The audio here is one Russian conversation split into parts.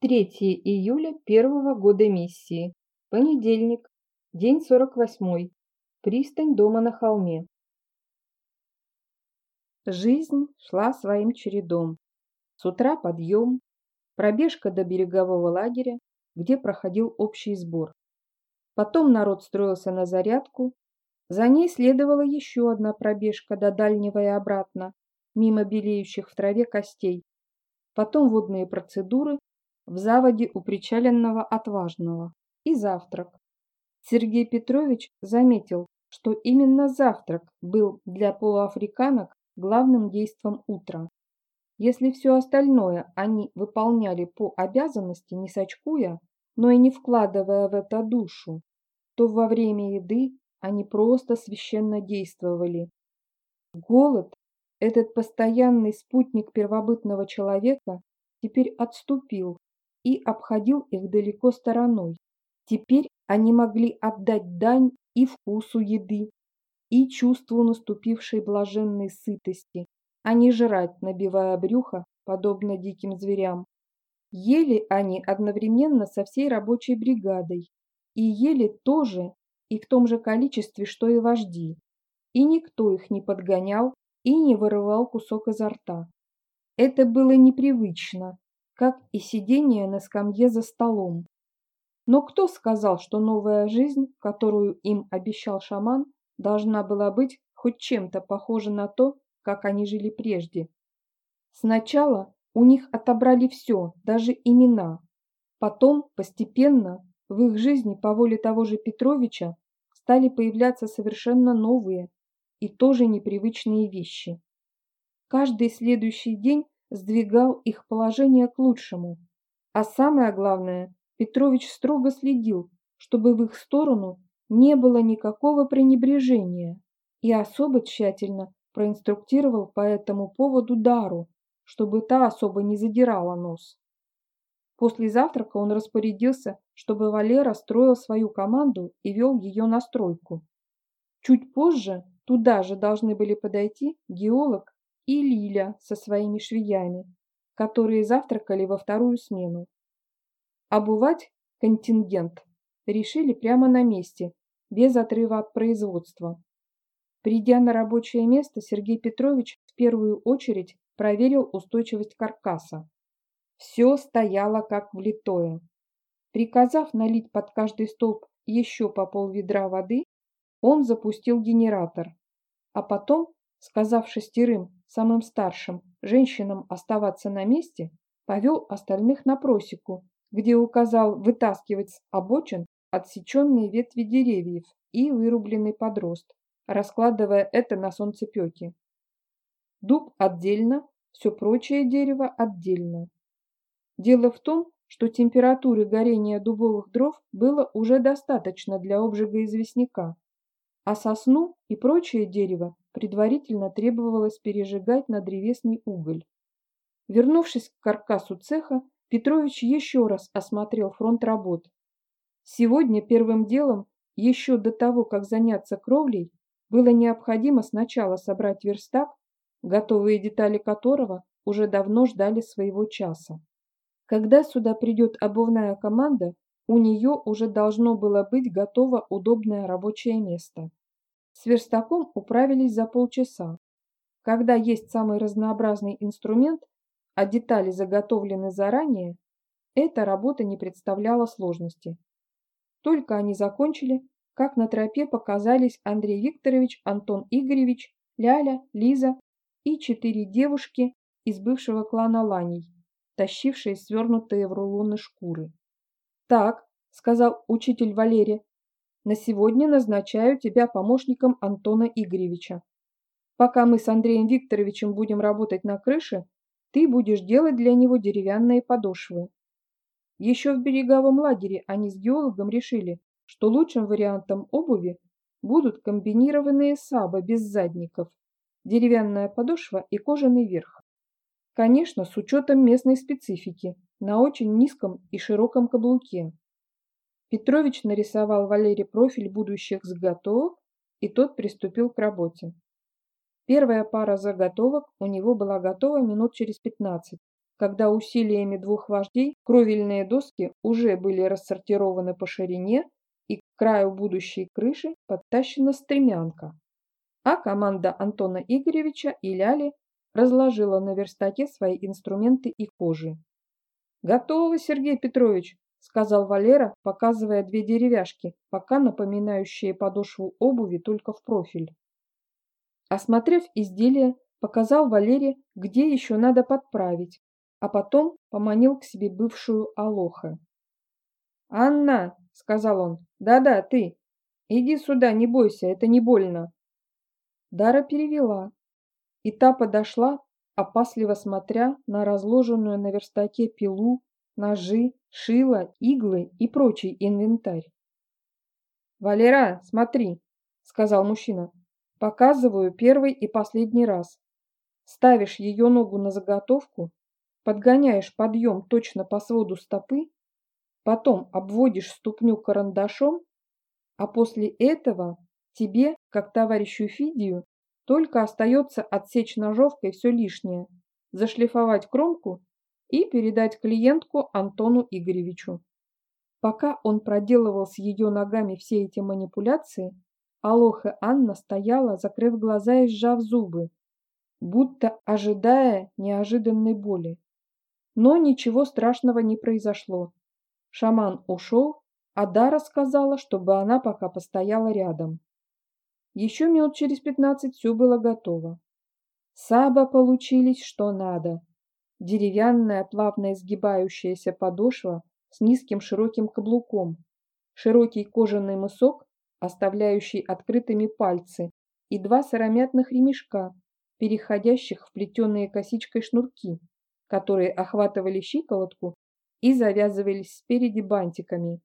3 июля первого года миссии. Понедельник. День 48. Пристань дома на холме. Жизнь шла своим чередом. С утра подъем, пробежка до берегового лагеря, где проходил общий сбор. Потом народ строился на зарядку, за ней следовала еще одна пробежка до дальнего и обратно, мимо белеющих в траве костей. Потом водные процедуры в заводе у причаленного отважного и завтрак. Сергей Петрович заметил, что именно завтрак был для полуафриканок главным действом утра. Если все остальное они выполняли по обязанности, не сочкуя, но и не вкладывая в это душу, то во время еды они просто священно действовали. Голод, этот постоянный спутник первобытного человека, теперь отступил, и обходил их далеко стороной. Теперь они могли отдать дань и вкусу еды, и чувству наступившей блаженной сытости, а не жрать, набивая брюхо, подобно диким зверям. Ели они одновременно со всей рабочей бригадой, и ели тоже и в том же количестве, что и вожди, и никто их не подгонял и не вырывал кусок изо рта. Это было непривычно, как и сидение на скамье за столом. Но кто сказал, что новая жизнь, которую им обещал шаман, должна была быть хоть чем-то похожа на то, как они жили прежде? Сначала у них отобрали все, даже имена. Потом, постепенно, в их жизни по воле того же Петровича стали появляться совершенно новые и тоже непривычные вещи. Каждый следующий день сдвигал их положение к лучшему. А самое главное, Петрович строго следил, чтобы в их сторону не было никакого пренебрежения и особо тщательно проинструктировал по этому поводу Дару, чтобы та особо не задирала нос. После завтрака он распорядился, чтобы Валера строил свою команду и вел ее на стройку. Чуть позже туда же должны были подойти геолог и Лиля со своими швеями, которые завтракали во вторую смену. Обувать контингент решили прямо на месте, без отрыва от производства. Придя на рабочее место, Сергей Петрович в первую очередь проверил устойчивость каркаса. Все стояло как влитое. Приказав налить под каждый столб еще по полведра воды, он запустил генератор, а потом, сказав шестерым самым старшим, женщинам оставаться на месте, повел остальных на просеку, где указал вытаскивать с обочин отсеченные ветви деревьев и вырубленный подрост, раскладывая это на солнцепеке. Дуб отдельно, все прочее дерево отдельно. Дело в том, что температуры горения дубовых дров было уже достаточно для обжига известняка, а сосну и прочее дерево предварительно требовалось пережигать на древесный уголь. Вернувшись к каркасу цеха, Петрович еще раз осмотрел фронт работ. Сегодня первым делом, еще до того, как заняться кровлей, было необходимо сначала собрать верстак, готовые детали которого уже давно ждали своего часа. Когда сюда придет обувная команда, у нее уже должно было быть готово удобное рабочее место. С верстаком управились за полчаса. Когда есть самый разнообразный инструмент, а детали заготовлены заранее, эта работа не представляла сложности. Только они закончили, как на тропе показались Андрей Викторович, Антон Игоревич, Ляля, Лиза и четыре девушки из бывшего клана Ланей, тащившие свернутые в рулоны шкуры. «Так», — сказал учитель Валерия, на сегодня назначаю тебя помощником Антона Игоревича. Пока мы с Андреем Викторовичем будем работать на крыше, ты будешь делать для него деревянные подошвы. Еще в береговом лагере они с геологом решили, что лучшим вариантом обуви будут комбинированные сабы без задников, деревянная подошва и кожаный верх. Конечно, с учетом местной специфики, на очень низком и широком каблуке. Петрович нарисовал Валере профиль будущих заготовок, и тот приступил к работе. Первая пара заготовок у него была готова минут через пятнадцать, когда усилиями двух вождей кровельные доски уже были рассортированы по ширине и к краю будущей крыши подтащена стремянка. А команда Антона Игоревича и Ляли разложила на верстаке свои инструменты и кожи. «Готово, Сергей Петрович!» — сказал Валера, показывая две деревяшки, пока напоминающие подошву обуви только в профиль. Осмотрев изделие, показал Валере, где еще надо подправить, а потом поманил к себе бывшую Алоха. «Анна!» — сказал он. «Да-да, ты! Иди сюда, не бойся, это не больно!» Дара перевела, и та подошла, опасливо смотря на разложенную на верстаке пилу, ножи, шило, иглы и прочий инвентарь. «Валера, смотри!» — сказал мужчина. «Показываю первый и последний раз. Ставишь ее ногу на заготовку, подгоняешь подъем точно по своду стопы, потом обводишь ступню карандашом, а после этого тебе, как товарищу Фидию, только остается отсечь ножовкой все лишнее, зашлифовать кромку и передать клиентку Антону Игоревичу. Пока он проделывал с ее ногами все эти манипуляции, Алоха Анна стояла, закрыв глаза и сжав зубы, будто ожидая неожиданной боли. Но ничего страшного не произошло. Шаман ушел, а Дара сказала, чтобы она пока постояла рядом. Еще минут через пятнадцать все было готово. Саба получились что надо. Деревянная плавно изгибающаяся подошва с низким широким каблуком, широкий кожаный мысок, оставляющий открытыми пальцы, и два сыромятных ремешка, переходящих в плетеные косичкой шнурки, которые охватывали щиколотку и завязывались спереди бантиками.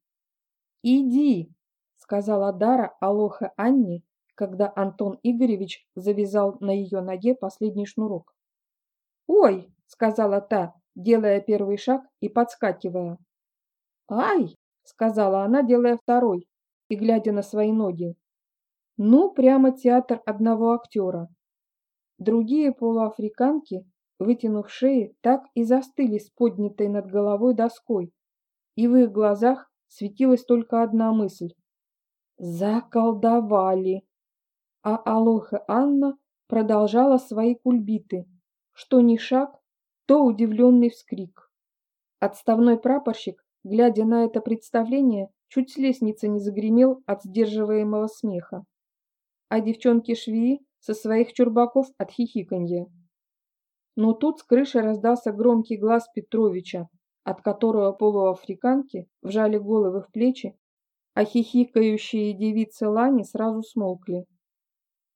«Иди!» — сказала Дара Алоха Анне, когда Антон Игоревич завязал на ее ноге последний шнурок. «Ой!» — сказала та, делая первый шаг и подскакивая. «Ай!» — сказала она, делая второй и глядя на свои ноги. «Ну, прямо театр одного актера. Другие полуафриканки, вытянув шеи, так и застыли с поднятой над головой доской, и в их глазах светилась только одна мысль. Заколдовали! А Алоха Анна продолжала свои кульбиты, что ни шаг, то удивленный вскрик. Отставной прапорщик, глядя на это представление, чуть с лестницы не загремел от сдерживаемого смеха. А девчонки-швеи со своих чурбаков от хихиканья. Но тут с крыши раздался громкий глаз Петровича, от которого полуафриканки вжали головы в плечи, а хихикающие девицы Лани сразу смолкли.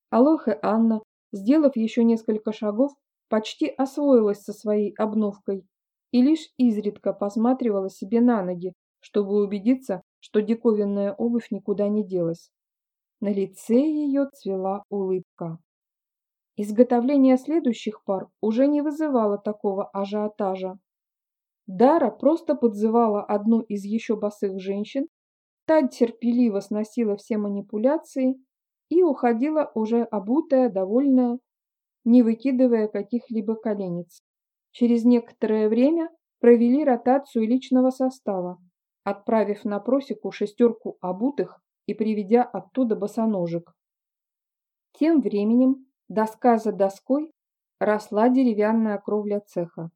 Алоха Анна, сделав еще несколько шагов, почти освоилась со своей обновкой и лишь изредка посматривала себе на ноги, чтобы убедиться, что диковинная обувь никуда не делась. На лице ее цвела улыбка. Изготовление следующих пар уже не вызывало такого ажиотажа. Дара просто подзывала одну из еще босых женщин, та терпеливо сносила все манипуляции и уходила уже обутая, довольная, не выкидывая каких-либо коленец. Через некоторое время провели ротацию личного состава, отправив на просеку шестерку обутых и приведя оттуда босоножек. Тем временем доска за доской росла деревянная кровля цеха.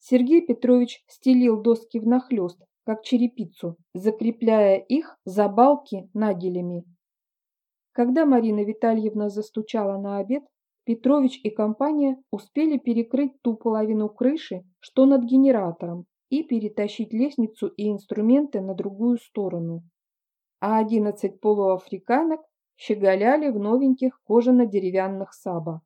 Сергей Петрович стелил доски внахлёст, как черепицу, закрепляя их за балки нагелями. Когда Марина Витальевна застучала на обед, Петрович и компания успели перекрыть ту половину крыши, что над генератором, и перетащить лестницу и инструменты на другую сторону а одиннадцать полуафриканок щеголяли в новеньких кожано-деревянных саба.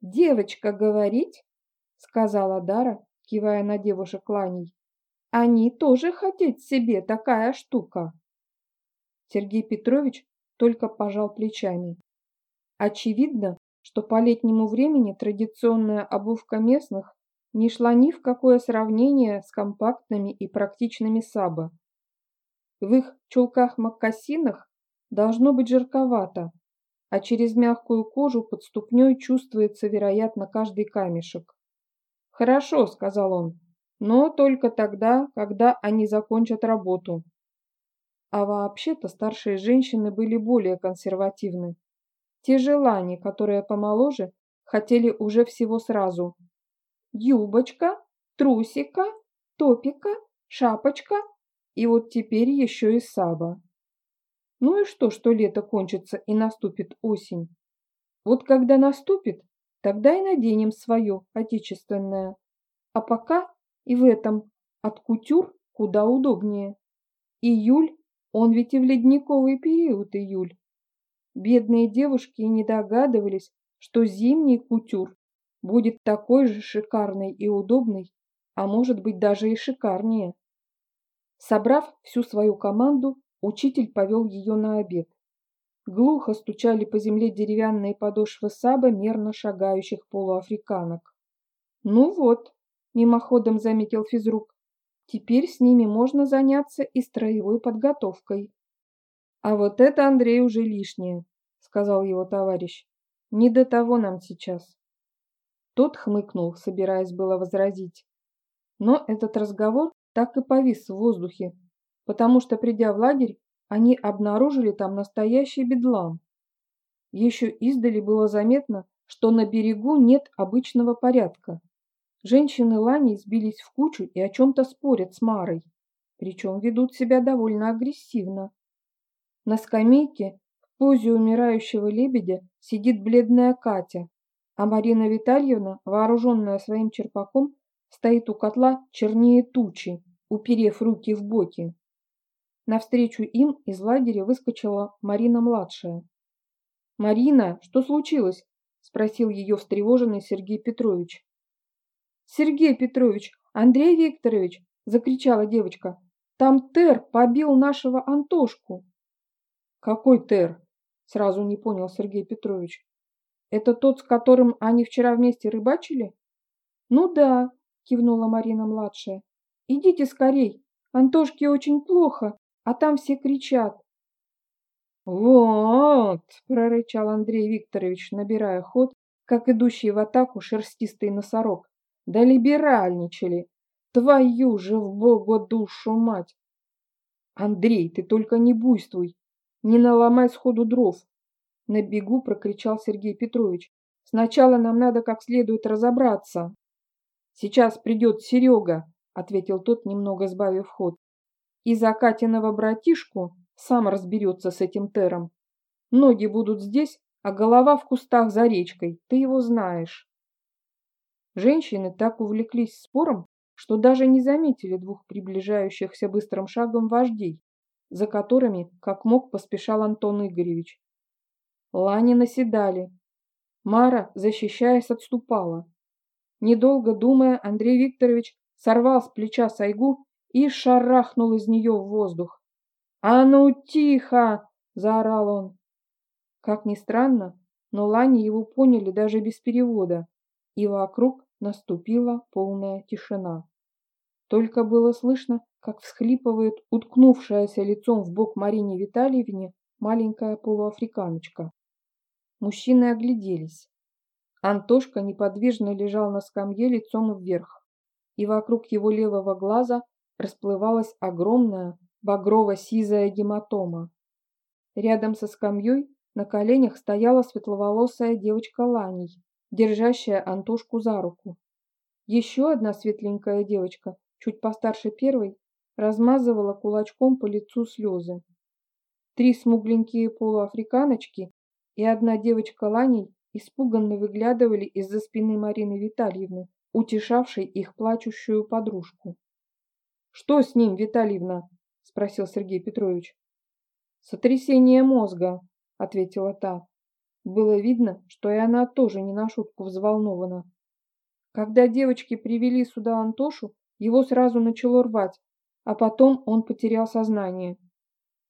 «Девочка говорить?» — сказала Дара, кивая на девушек Ланей. «Они тоже хотеть себе такая штука!» Сергей Петрович только пожал плечами. Очевидно, что по летнему времени традиционная обувка местных не шла ни в какое сравнение с компактными и практичными саба. В их чулках-мокасинах должно быть жарковато, а через мягкую кожу под ступней чувствуется, вероятно, каждый камешек. «Хорошо», — сказал он, — «но только тогда, когда они закончат работу». А вообще-то старшие женщины были более консервативны. Те желания, которые помоложе, хотели уже всего сразу. Юбочка, трусика, топика, шапочка и вот теперь еще и саба. Ну и что, что лето кончится и наступит осень? Вот когда наступит, тогда и наденем свое, отечественное. А пока и в этом от кутюр куда удобнее. Июль, он ведь и в ледниковый период июль. Бедные девушки не догадывались, что зимний кутюр будет такой же шикарный и удобный, а может быть даже и шикарнее. Собрав всю свою команду, учитель повел ее на обед. Глухо стучали по земле деревянные подошвы саба мерно шагающих полуафриканок. «Ну вот», — мимоходом заметил физрук, — «теперь с ними можно заняться и строевой подготовкой». «А вот это, Андрей, уже лишнее», — сказал его товарищ. «Не до того нам сейчас». Тот хмыкнул, собираясь было возразить. Но этот разговор так и повис в воздухе, потому что, придя в лагерь, они обнаружили там настоящий бедлам. Еще издали было заметно, что на берегу нет обычного порядка. Женщины Лани сбились в кучу и о чем-то спорят с Марой, причем ведут себя довольно агрессивно. На скамейке в позе умирающего лебедя сидит бледная Катя, а Марина Витальевна, вооруженная своим черпаком, стоит у котла чернее тучи, уперев руки в боки. Навстречу им из лагеря выскочила Марина-младшая. «Марина, что случилось?» – спросил ее встревоженный Сергей Петрович. «Сергей Петрович, Андрей Викторович!» – закричала девочка. «Там Тер побил нашего Антошку!» «Какой Тер?» – сразу не понял Сергей Петрович. «Это тот, с которым они вчера вместе рыбачили?» «Ну да», – кивнула Марина-младшая. «Идите скорей, Антошке очень плохо, а там все кричат. «Вот!» – прорычал Андрей Викторович, набирая ход, как идущий в атаку шерстистый носорог. «Да либеральничали! Твою же в бога душу мать!» «Андрей, ты только не буйствуй! Не наломай сходу дров!» На бегу прокричал Сергей Петрович. «Сначала нам надо как следует разобраться!» «Сейчас придет Серега!» – ответил тот, немного сбавив ход и за Катиного братишку сам разберется с этим Тером. Ноги будут здесь, а голова в кустах за речкой, ты его знаешь. Женщины так увлеклись спором, что даже не заметили двух приближающихся быстрым шагом вождей, за которыми, как мог, поспешал Антон Игоревич. Лани наседали. Мара, защищаясь, отступала. Недолго думая, Андрей Викторович сорвал с плеча сайгу и шарахнул из нее в воздух. «А ну тихо!» – заорал он. Как ни странно, но лани его поняли даже без перевода, и вокруг наступила полная тишина. Только было слышно, как всхлипывает уткнувшаяся лицом в бок Марине Витальевне маленькая полуафриканочка. Мужчины огляделись. Антошка неподвижно лежал на скамье лицом вверх, и вокруг его левого глаза расплывалась огромная багрово-сизая гематома. Рядом со скамьей на коленях стояла светловолосая девочка Ланей, держащая Антошку за руку. Еще одна светленькая девочка, чуть постарше первой, размазывала кулачком по лицу слезы. Три смугленькие полуафриканочки и одна девочка Ланей испуганно выглядывали из-за спины Марины Витальевны, утешавшей их плачущую подружку. «Что с ним, Витальевна?» – спросил Сергей Петрович. «Сотрясение мозга», – ответила та. Было видно, что и она тоже не на шутку взволнована. Когда девочки привели сюда Антошу, его сразу начало рвать, а потом он потерял сознание.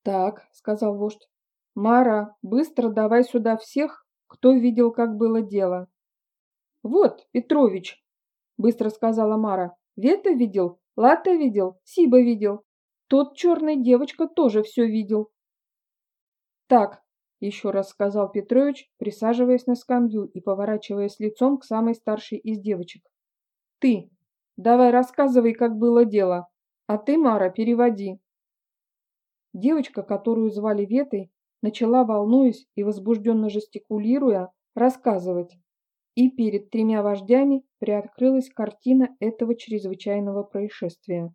«Так», — сказал вождь, — «Мара, быстро давай сюда всех, кто видел, как было дело». «Вот, Петрович», — быстро сказала Мара, — «Вета видел, Лата видел, Сиба видел. Тот черный девочка тоже все видел. Так, еще раз сказал Петрович, присаживаясь на скамью и поворачиваясь лицом к самой старшей из девочек. Ты. Давай рассказывай, как было дело. А ты, Мара, переводи. Девочка, которую звали Ветой, начала, волнуясь и возбужденно жестикулируя, рассказывать. И перед тремя вождями приоткрылась картина этого чрезвычайного происшествия.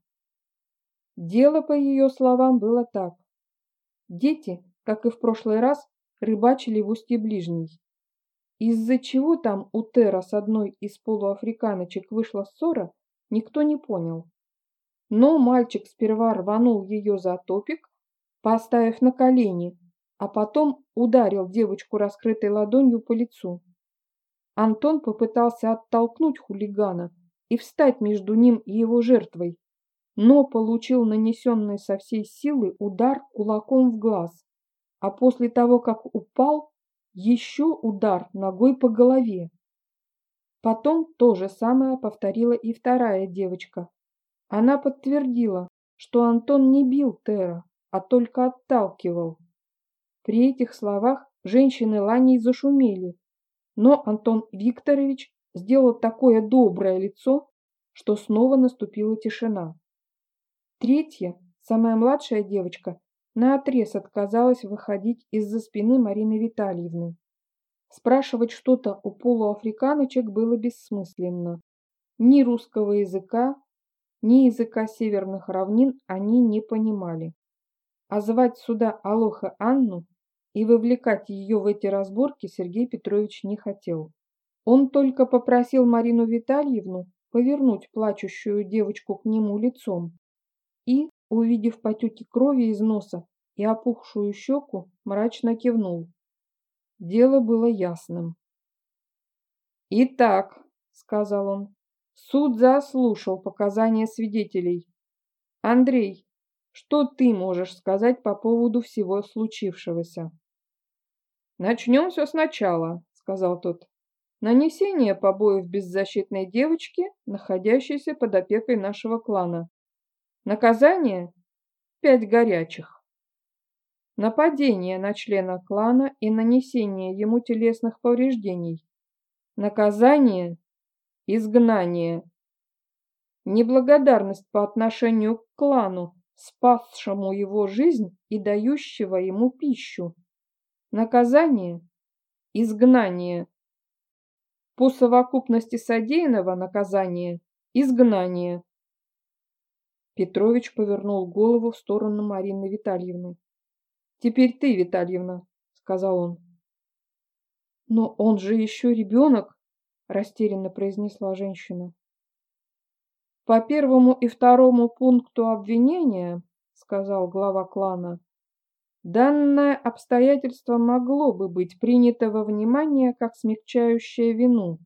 Дело, по ее словам, было так. Дети, как и в прошлый раз, рыбачили в устье ближней. Из-за чего там у Тера с одной из полуафриканочек вышла ссора, никто не понял. Но мальчик сперва рванул ее за топик, поставив на колени, а потом ударил девочку раскрытой ладонью по лицу. Антон попытался оттолкнуть хулигана и встать между ним и его жертвой, но получил нанесенный со всей силы удар кулаком в глаз, а после того, как упал, еще удар ногой по голове. Потом то же самое повторила и вторая девочка. Она подтвердила, что Антон не бил Тера, а только отталкивал. При этих словах женщины Ланей зашумели, но Антон Викторович сделал такое доброе лицо, что снова наступила тишина. Третья, самая младшая девочка, наотрез отказалась выходить из-за спины Марины Витальевны. Спрашивать что-то у полуафриканочек было бессмысленно. Ни русского языка, ни языка северных равнин они не понимали. А звать сюда Алоха Анну и вовлекать ее в эти разборки Сергей Петрович не хотел. Он только попросил Марину Витальевну повернуть плачущую девочку к нему лицом и, увидев потеки крови из носа и опухшую щеку, мрачно кивнул. Дело было ясным. «Итак», — сказал он, — «суд заслушал показания свидетелей. Андрей, что ты можешь сказать по поводу всего случившегося?» «Начнем все сначала», — сказал тот. «Нанесение побоев беззащитной девочке, находящейся под опекой нашего клана. Наказание — пять горячих. Нападение на члена клана и нанесение ему телесных повреждений. Наказание — изгнание. Неблагодарность по отношению к клану, спасшему его жизнь и дающего ему пищу. Наказание – изгнание. По совокупности содеянного наказания – изгнание. Петрович повернул голову в сторону Марины Витальевны. «Теперь ты, Витальевна», — сказал он. «Но он же еще ребенок», — растерянно произнесла женщина. «По первому и второму пункту обвинения, — сказал глава клана, Данное обстоятельство могло бы быть принято во внимание как смягчающее вину.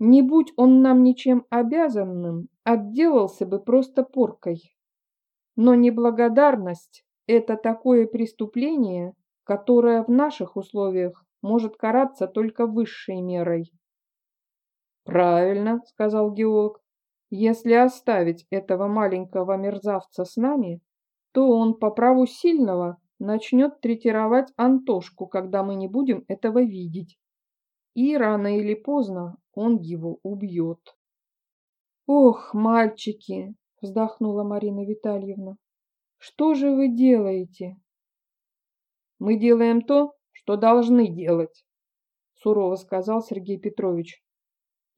Не будь он нам ничем обязанным, отделался бы просто поркой. Но неблагодарность – это такое преступление, которое в наших условиях может караться только высшей мерой. «Правильно», – сказал геолог. «Если оставить этого маленького мерзавца с нами, то он по праву сильного начнет третировать Антошку, когда мы не будем этого видеть. И рано или поздно он его убьет. «Ох, мальчики!» – вздохнула Марина Витальевна. «Что же вы делаете?» «Мы делаем то, что должны делать», – сурово сказал Сергей Петрович.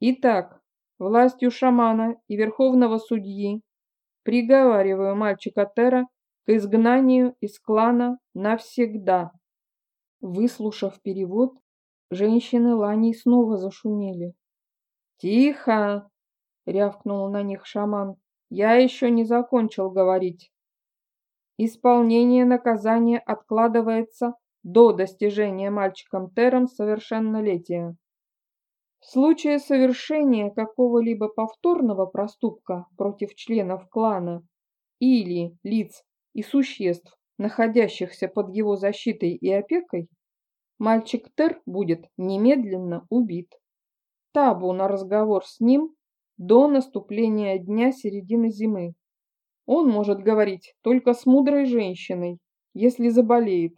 «Итак, властью шамана и верховного судьи приговариваю мальчика Тера к изгнанию из клана навсегда. Выслушав перевод, женщины Лани снова зашумели. «Тихо!» — рявкнул на них шаман. «Я еще не закончил говорить. Исполнение наказания откладывается до достижения мальчиком Тером совершеннолетия. В случае совершения какого-либо повторного проступка против членов клана или лиц, и существ, находящихся под его защитой и опекой, мальчик Тер будет немедленно убит. Табу на разговор с ним до наступления дня середины зимы. Он может говорить только с мудрой женщиной, если заболеет,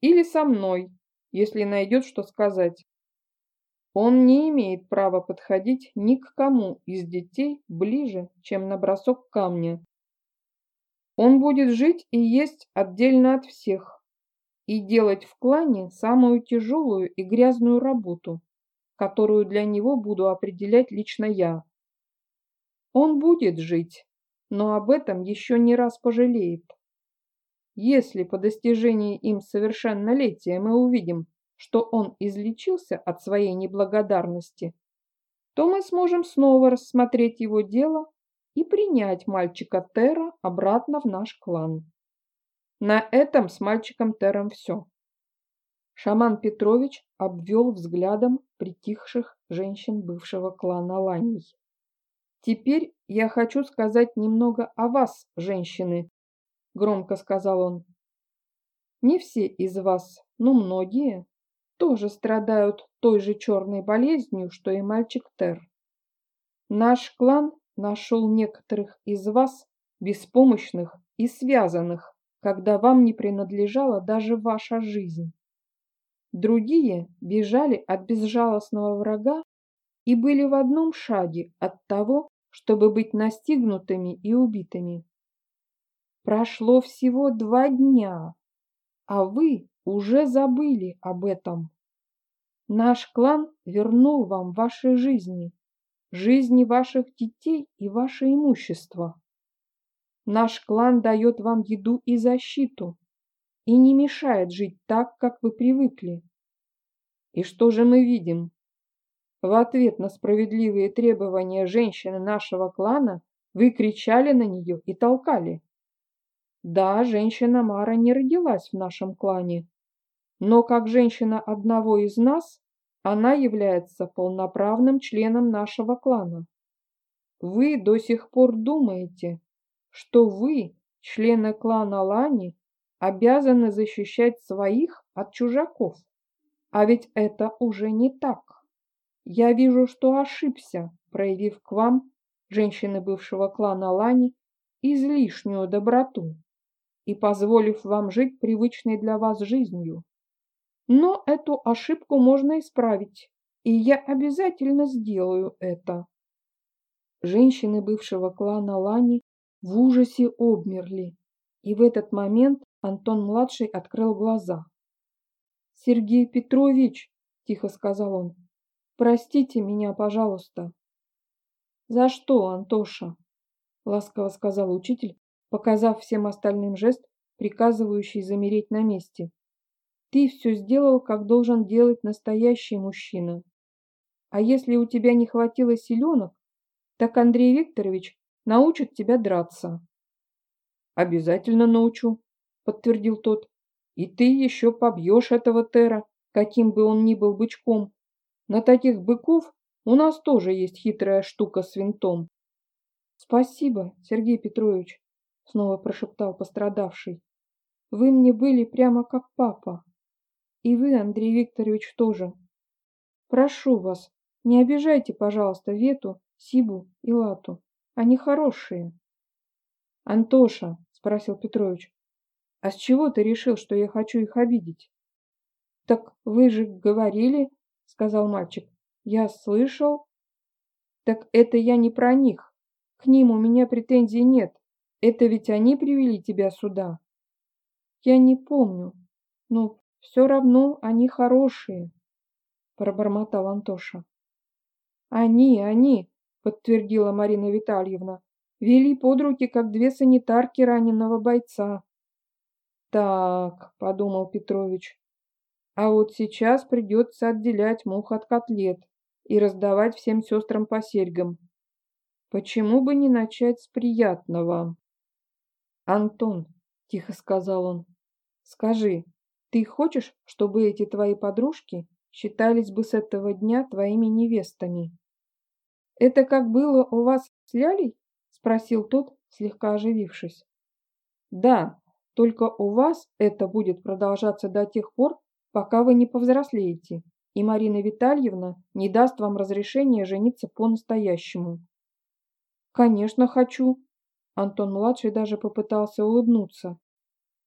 или со мной, если найдет что сказать. Он не имеет права подходить ни к кому из детей ближе, чем на бросок камня. Он будет жить и есть отдельно от всех и делать в клане самую тяжелую и грязную работу, которую для него буду определять лично я. Он будет жить, но об этом еще не раз пожалеет. Если по достижении им совершеннолетия мы увидим, что он излечился от своей неблагодарности, то мы сможем снова рассмотреть его дело и принять мальчика Тера обратно в наш клан. На этом с мальчиком Тером все. Шаман Петрович обвел взглядом притихших женщин бывшего клана Ланей. «Теперь я хочу сказать немного о вас, женщины», — громко сказал он. «Не все из вас, но многие тоже страдают той же черной болезнью, что и мальчик Тер. Наш клан нашел некоторых из вас беспомощных и связанных, когда вам не принадлежала даже ваша жизнь. Другие бежали от безжалостного врага и были в одном шаге от того, чтобы быть настигнутыми и убитыми. Прошло всего два дня, а вы уже забыли об этом. Наш клан вернул вам ваши жизни, жизни ваших детей и ваше имущество. Наш клан дает вам еду и защиту и не мешает жить так, как вы привыкли. И что же мы видим? В ответ на справедливые требования женщины нашего клана вы кричали на нее и толкали. Да, женщина Мара не родилась в нашем клане, но как женщина одного из нас, она является полноправным членом нашего клана. Вы до сих пор думаете, что вы, члены клана Лани, обязаны защищать своих от чужаков. А ведь это уже не так. Я вижу, что ошибся, проявив к вам, женщины бывшего клана Лани, излишнюю доброту и позволив вам жить привычной для вас жизнью. Но эту ошибку можно исправить, и я обязательно сделаю это. Женщины бывшего клана Лани в ужасе обмерли, и в этот момент Антон-младший открыл глаза. «Сергей Петрович», — тихо сказал он, — «простите меня, пожалуйста». «За что, Антоша?» — ласково сказал учитель, показав всем остальным жест, приказывающий замереть на месте. «Ты все сделал, как должен делать настоящий мужчина. А если у тебя не хватило силенок, так Андрей Викторович научит тебя драться». «Обязательно научу», — подтвердил тот. «И ты еще побьешь этого Тера, каким бы он ни был бычком. На таких быков у нас тоже есть хитрая штука с винтом». «Спасибо, Сергей Петрович», снова прошептал пострадавший. Вы мне были прямо как папа. И вы, Андрей Викторович, тоже. Прошу вас, не обижайте, пожалуйста, Вету, Сибу и Лату. Они хорошие. Антоша, спросил Петрович, а с чего ты решил, что я хочу их обидеть? Так вы же говорили, сказал мальчик. Я слышал. Так это я не про них. К ним у меня претензий нет. Это ведь они привели тебя сюда. Я не помню, но все равно они хорошие, пробормотал Антоша. Они, они, подтвердила Марина Витальевна, вели под руки, как две санитарки раненого бойца. Так, подумал Петрович, а вот сейчас придется отделять мух от котлет и раздавать всем сестрам по серьгам. Почему бы не начать с приятного? «Антон», — тихо сказал он, — «скажи, ты хочешь, чтобы эти твои подружки считались бы с этого дня твоими невестами?» «Это как было у вас с Лялей?» — спросил тот, слегка оживившись. «Да, только у вас это будет продолжаться до тех пор, пока вы не повзрослеете, и Марина Витальевна не даст вам разрешения жениться по-настоящему». «Конечно, хочу», Антон-младший даже попытался улыбнуться.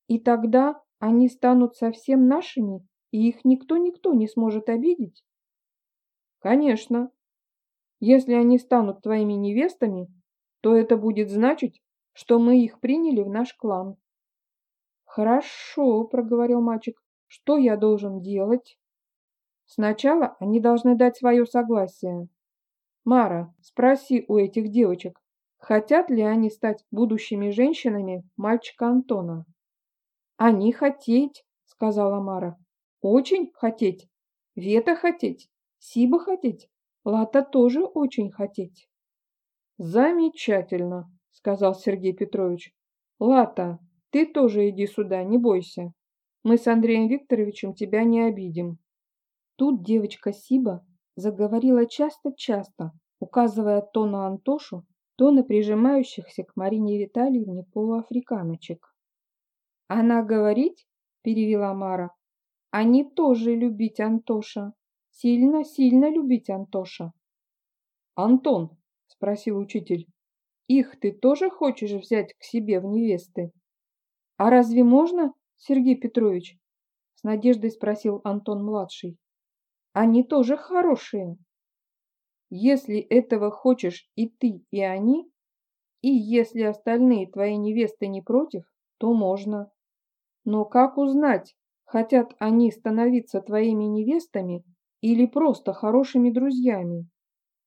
И тогда они станут совсем нашими, и их никто-никто не сможет обидеть? Конечно. Если они станут твоими невестами, то это будет значить, что мы их приняли в наш клан. Хорошо, проговорил мальчик. Что я должен делать? Сначала они должны дать свое согласие. Мара, спроси у этих девочек, хотят ли они стать будущими женщинами мальчика Антона. Они хотеть, сказала Мара. Очень хотеть. Вета хотеть. Сиба хотеть. Лата тоже очень хотеть. Замечательно, сказал Сергей Петрович. Лата, ты тоже иди сюда, не бойся. Мы с Андреем Викторовичем тебя не обидим. Тут девочка Сиба заговорила часто-часто, указывая то на Антошу, то на прижимающихся к Марине Витальевне полуафриканочек. «Она говорить?» – перевела Мара. «Они тоже любить Антоша. Сильно-сильно любить Антоша». «Антон», – спросил учитель, – «их ты тоже хочешь взять к себе в невесты?» «А разве можно, Сергей Петрович?» – с надеждой спросил Антон-младший. «Они тоже хорошие». «Если этого хочешь и ты, и они, и если остальные твои невесты не против, то можно. Но как узнать, хотят они становиться твоими невестами или просто хорошими друзьями?»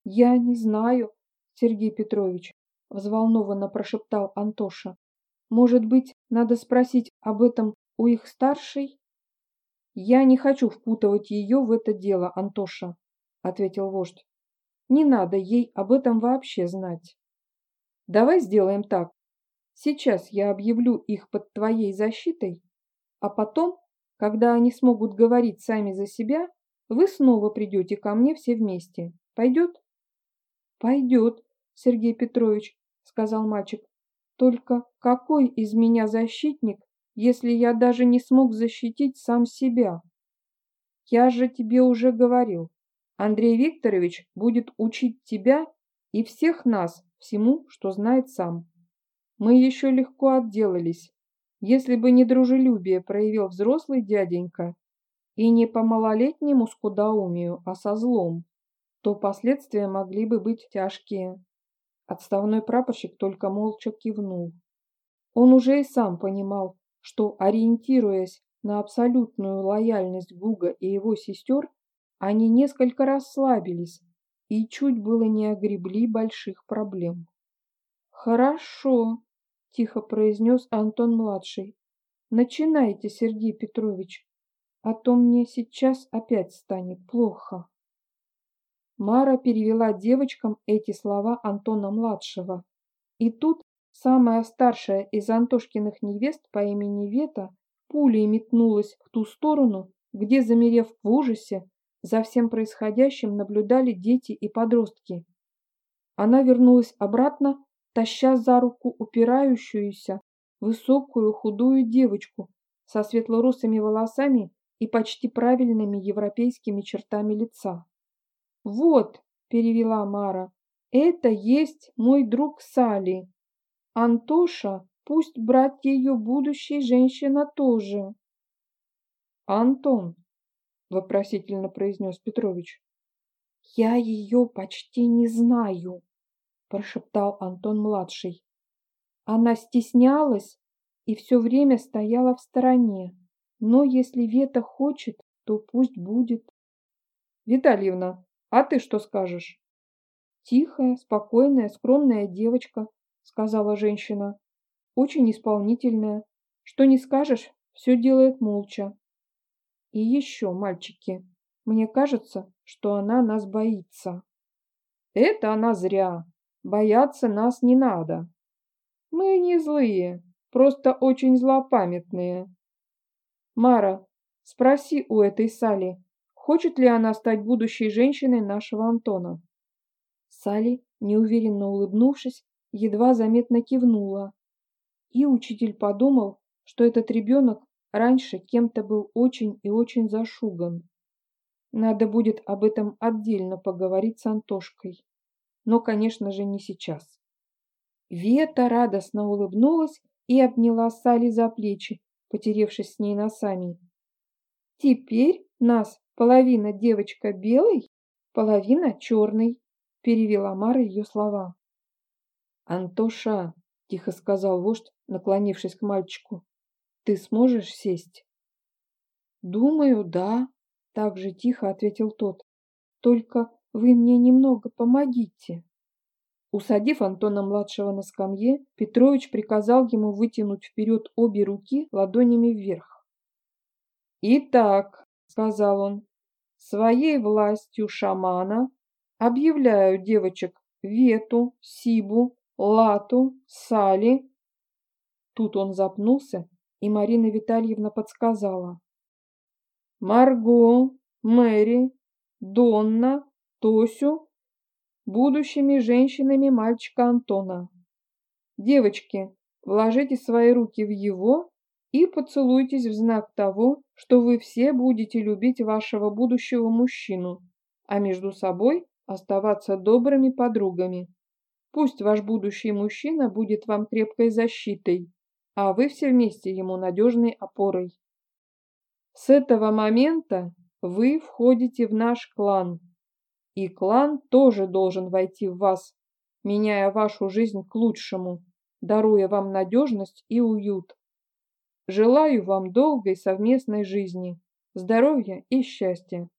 «Я не знаю, Сергей Петрович», – взволнованно прошептал Антоша. «Может быть, надо спросить об этом у их старшей?» «Я не хочу впутывать ее в это дело, Антоша», – ответил вождь. «Не надо ей об этом вообще знать. Давай сделаем так. Сейчас я объявлю их под твоей защитой, а потом, когда они смогут говорить сами за себя, вы снова придете ко мне все вместе. Пойдет?» «Пойдет, Сергей Петрович», — сказал мальчик. «Только какой из меня защитник, если я даже не смог защитить сам себя?» «Я же тебе уже говорил, Андрей Викторович будет учить тебя и всех нас всему, что знает сам. Мы еще легко отделались, если бы не дружелюбие проявил взрослый дяденька и не по малолетнему скудоумию, а со злом то последствия могли бы быть тяжкие. Отставной прапорщик только молча кивнул. Он уже и сам понимал, что, ориентируясь на абсолютную лояльность Гуга и его сестер, они несколько расслабились и чуть было не огребли больших проблем. «Хорошо», — тихо произнес Антон-младший. «Начинайте, Сергей Петрович, а то мне сейчас опять станет плохо». Мара перевела девочкам эти слова Антона-младшего. И тут самая старшая из Антошкиных невест по имени Вета пулей метнулась в ту сторону, где, замерев в ужасе, за всем происходящим наблюдали дети и подростки. Она вернулась обратно, таща за руку упирающуюся, высокую худую девочку со светлорусыми волосами и почти правильными европейскими чертами лица. «Вот», — перевела Мара, — «это есть мой друг Сали. Антоша, пусть брать ее будущей женщина тоже». «Антон», — вопросительно произнес Петрович. «Я ее почти не знаю», — прошептал Антон-младший. Она стеснялась и все время стояла в стороне. Но если Вета хочет, то пусть будет. «Витальевна, а ты что скажешь? Тихая, спокойная, скромная девочка, сказала женщина. Очень исполнительная. Что не скажешь, все делает молча. И еще, мальчики, мне кажется, что она нас боится. Это она зря. Бояться нас не надо. Мы не злые, просто очень злопамятные. Мара, спроси у этой Сали, Хочет ли она стать будущей женщиной нашего Антона? Салли, неуверенно улыбнувшись, едва заметно кивнула. И учитель подумал, что этот ребенок раньше кем-то был очень и очень зашуган. Надо будет об этом отдельно поговорить с Антошкой. Но, конечно же, не сейчас. Вета радостно улыбнулась и обняла Сали за плечи, потеревшись с ней носами. «Теперь нас половина девочка белой, половина черный, перевела Мара ее слова. Антоша, тихо сказал вождь, наклонившись к мальчику, ты сможешь сесть? Думаю, да, так же тихо ответил тот. Только вы мне немного помогите. Усадив Антона-младшего на скамье, Петрович приказал ему вытянуть вперед обе руки ладонями вверх. «Итак», — сказал он, — «своей властью шамана объявляю девочек Вету, Сибу, Лату, Сали». Тут он запнулся, и Марина Витальевна подсказала. «Марго, Мэри, Донна, Тосю будущими женщинами мальчика Антона. Девочки, вложите свои руки в его и поцелуйтесь в знак того, что вы все будете любить вашего будущего мужчину, а между собой оставаться добрыми подругами. Пусть ваш будущий мужчина будет вам крепкой защитой, а вы все вместе ему надежной опорой. С этого момента вы входите в наш клан, и клан тоже должен войти в вас, меняя вашу жизнь к лучшему, даруя вам надежность и уют. Желаю вам долгой совместной жизни, здоровья и счастья.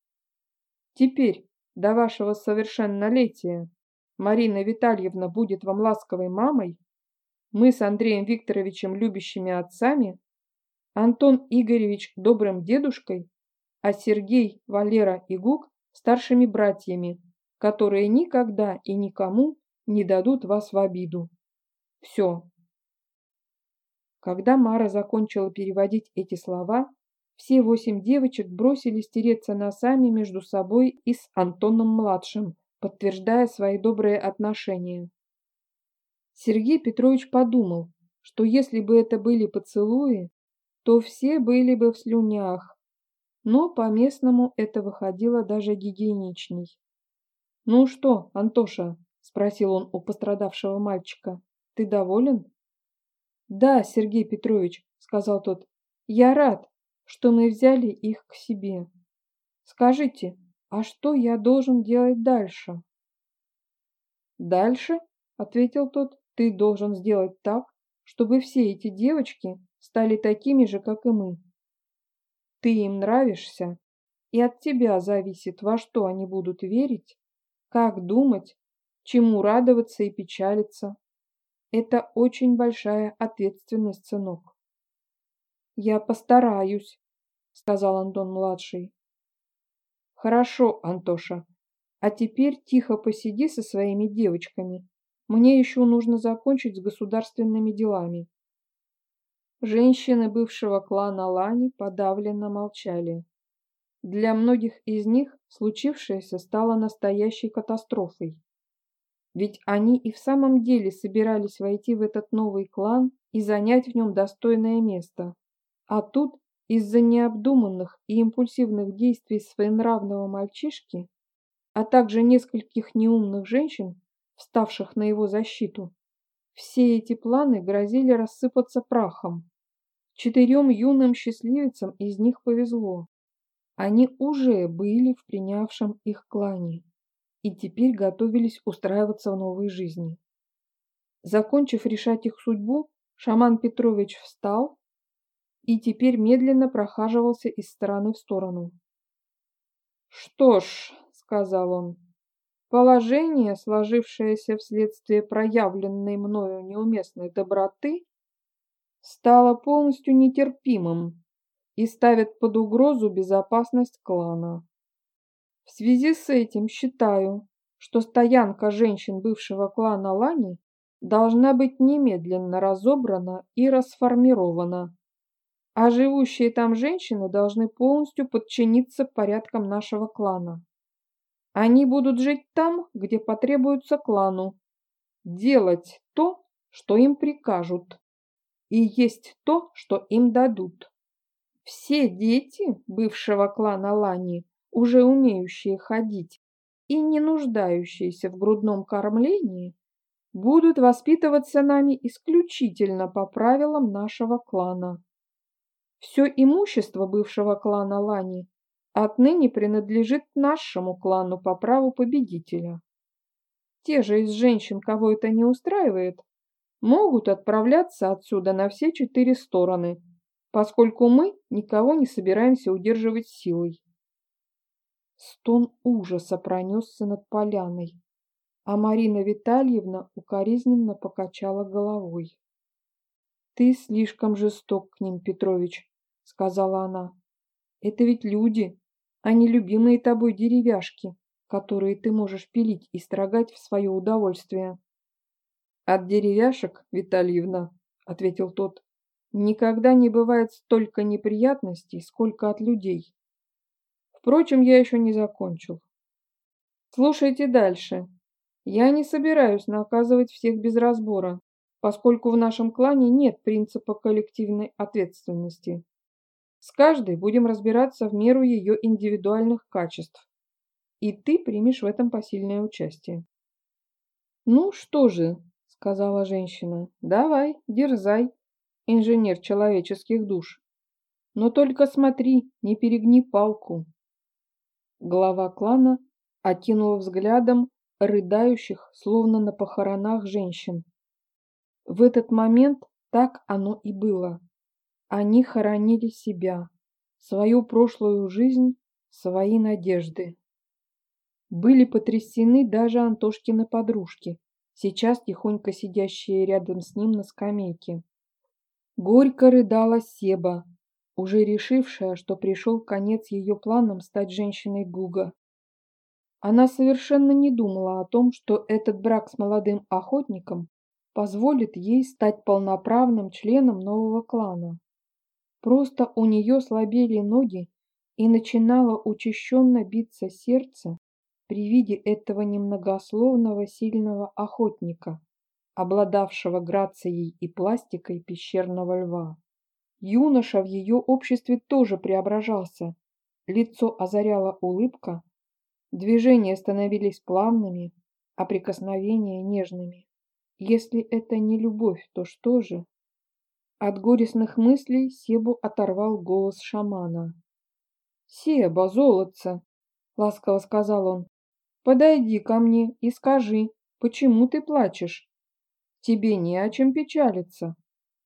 Теперь, до вашего совершеннолетия, Марина Витальевна будет вам ласковой мамой, мы с Андреем Викторовичем любящими отцами, Антон Игоревич добрым дедушкой, а Сергей, Валера и Гук старшими братьями, которые никогда и никому не дадут вас в обиду. Все, когда Мара закончила переводить эти слова, все восемь девочек бросились тереться носами между собой и с Антоном-младшим, подтверждая свои добрые отношения. Сергей Петрович подумал, что если бы это были поцелуи, то все были бы в слюнях, но по-местному это выходило даже гигиеничней. «Ну что, Антоша?» – спросил он у пострадавшего мальчика. «Ты доволен?» «Да, Сергей Петрович», — сказал тот, — «я рад, что мы взяли их к себе. Скажите, а что я должен делать дальше?» «Дальше», — ответил тот, — «ты должен сделать так, чтобы все эти девочки стали такими же, как и мы. Ты им нравишься, и от тебя зависит, во что они будут верить, как думать, чему радоваться и печалиться. Это очень большая ответственность, сынок. Я постараюсь, сказал Антон-младший. Хорошо, Антоша. А теперь тихо посиди со своими девочками. Мне еще нужно закончить с государственными делами. Женщины бывшего клана Лани подавленно молчали. Для многих из них случившееся стало настоящей катастрофой. Ведь они и в самом деле собирались войти в этот новый клан и занять в нем достойное место. А тут из-за необдуманных и импульсивных действий своенравного мальчишки, а также нескольких неумных женщин, вставших на его защиту, все эти планы грозили рассыпаться прахом. Четырем юным счастливицам из них повезло. Они уже были в принявшем их клане и теперь готовились устраиваться в новой жизни. Закончив решать их судьбу, шаман Петрович встал и теперь медленно прохаживался из стороны в сторону. «Что ж», — сказал он, — «положение, сложившееся вследствие проявленной мною неуместной доброты, стало полностью нетерпимым и ставит под угрозу безопасность клана. В связи с этим считаю, что стоянка женщин бывшего клана Лани должна быть немедленно разобрана и расформирована, а живущие там женщины должны полностью подчиниться порядкам нашего клана. Они будут жить там, где потребуется клану, делать то, что им прикажут, и есть то, что им дадут. Все дети бывшего клана Лани уже умеющие ходить и не нуждающиеся в грудном кормлении, будут воспитываться нами исключительно по правилам нашего клана. Все имущество бывшего клана Лани отныне принадлежит нашему клану по праву победителя. Те же из женщин, кого это не устраивает, могут отправляться отсюда на все четыре стороны, поскольку мы никого не собираемся удерживать силой. Стон ужаса пронесся над поляной, а Марина Витальевна укоризненно покачала головой. «Ты слишком жесток к ним, Петрович», — сказала она. «Это ведь люди, а не любимые тобой деревяшки, которые ты можешь пилить и строгать в свое удовольствие». «От деревяшек, Витальевна», — ответил тот, — «никогда не бывает столько неприятностей, сколько от людей. Впрочем, я еще не закончил. Слушайте дальше. Я не собираюсь наказывать всех без разбора, поскольку в нашем клане нет принципа коллективной ответственности. С каждой будем разбираться в меру ее индивидуальных качеств. И ты примешь в этом посильное участие. Ну что же, сказала женщина, давай, дерзай, инженер человеческих душ. Но только смотри, не перегни палку. Глава клана окинула взглядом рыдающих, словно на похоронах женщин. В этот момент так оно и было. Они хоронили себя, свою прошлую жизнь, свои надежды. Были потрясены даже Антошкины подружки, сейчас тихонько сидящие рядом с ним на скамейке. Горько рыдала Себа, уже решившая, что пришел конец ее планам стать женщиной Гуга. Она совершенно не думала о том, что этот брак с молодым охотником позволит ей стать полноправным членом нового клана. Просто у нее слабели ноги и начинало учащенно биться сердце при виде этого немногословного сильного охотника, обладавшего грацией и пластикой пещерного льва. Юноша в ее обществе тоже преображался. Лицо озаряла улыбка, движения становились плавными, а прикосновения нежными. Если это не любовь, то что же? От горестных мыслей Себу оторвал голос шамана. «Себа, золотце!» — ласково сказал он. «Подойди ко мне и скажи, почему ты плачешь? Тебе не о чем печалиться.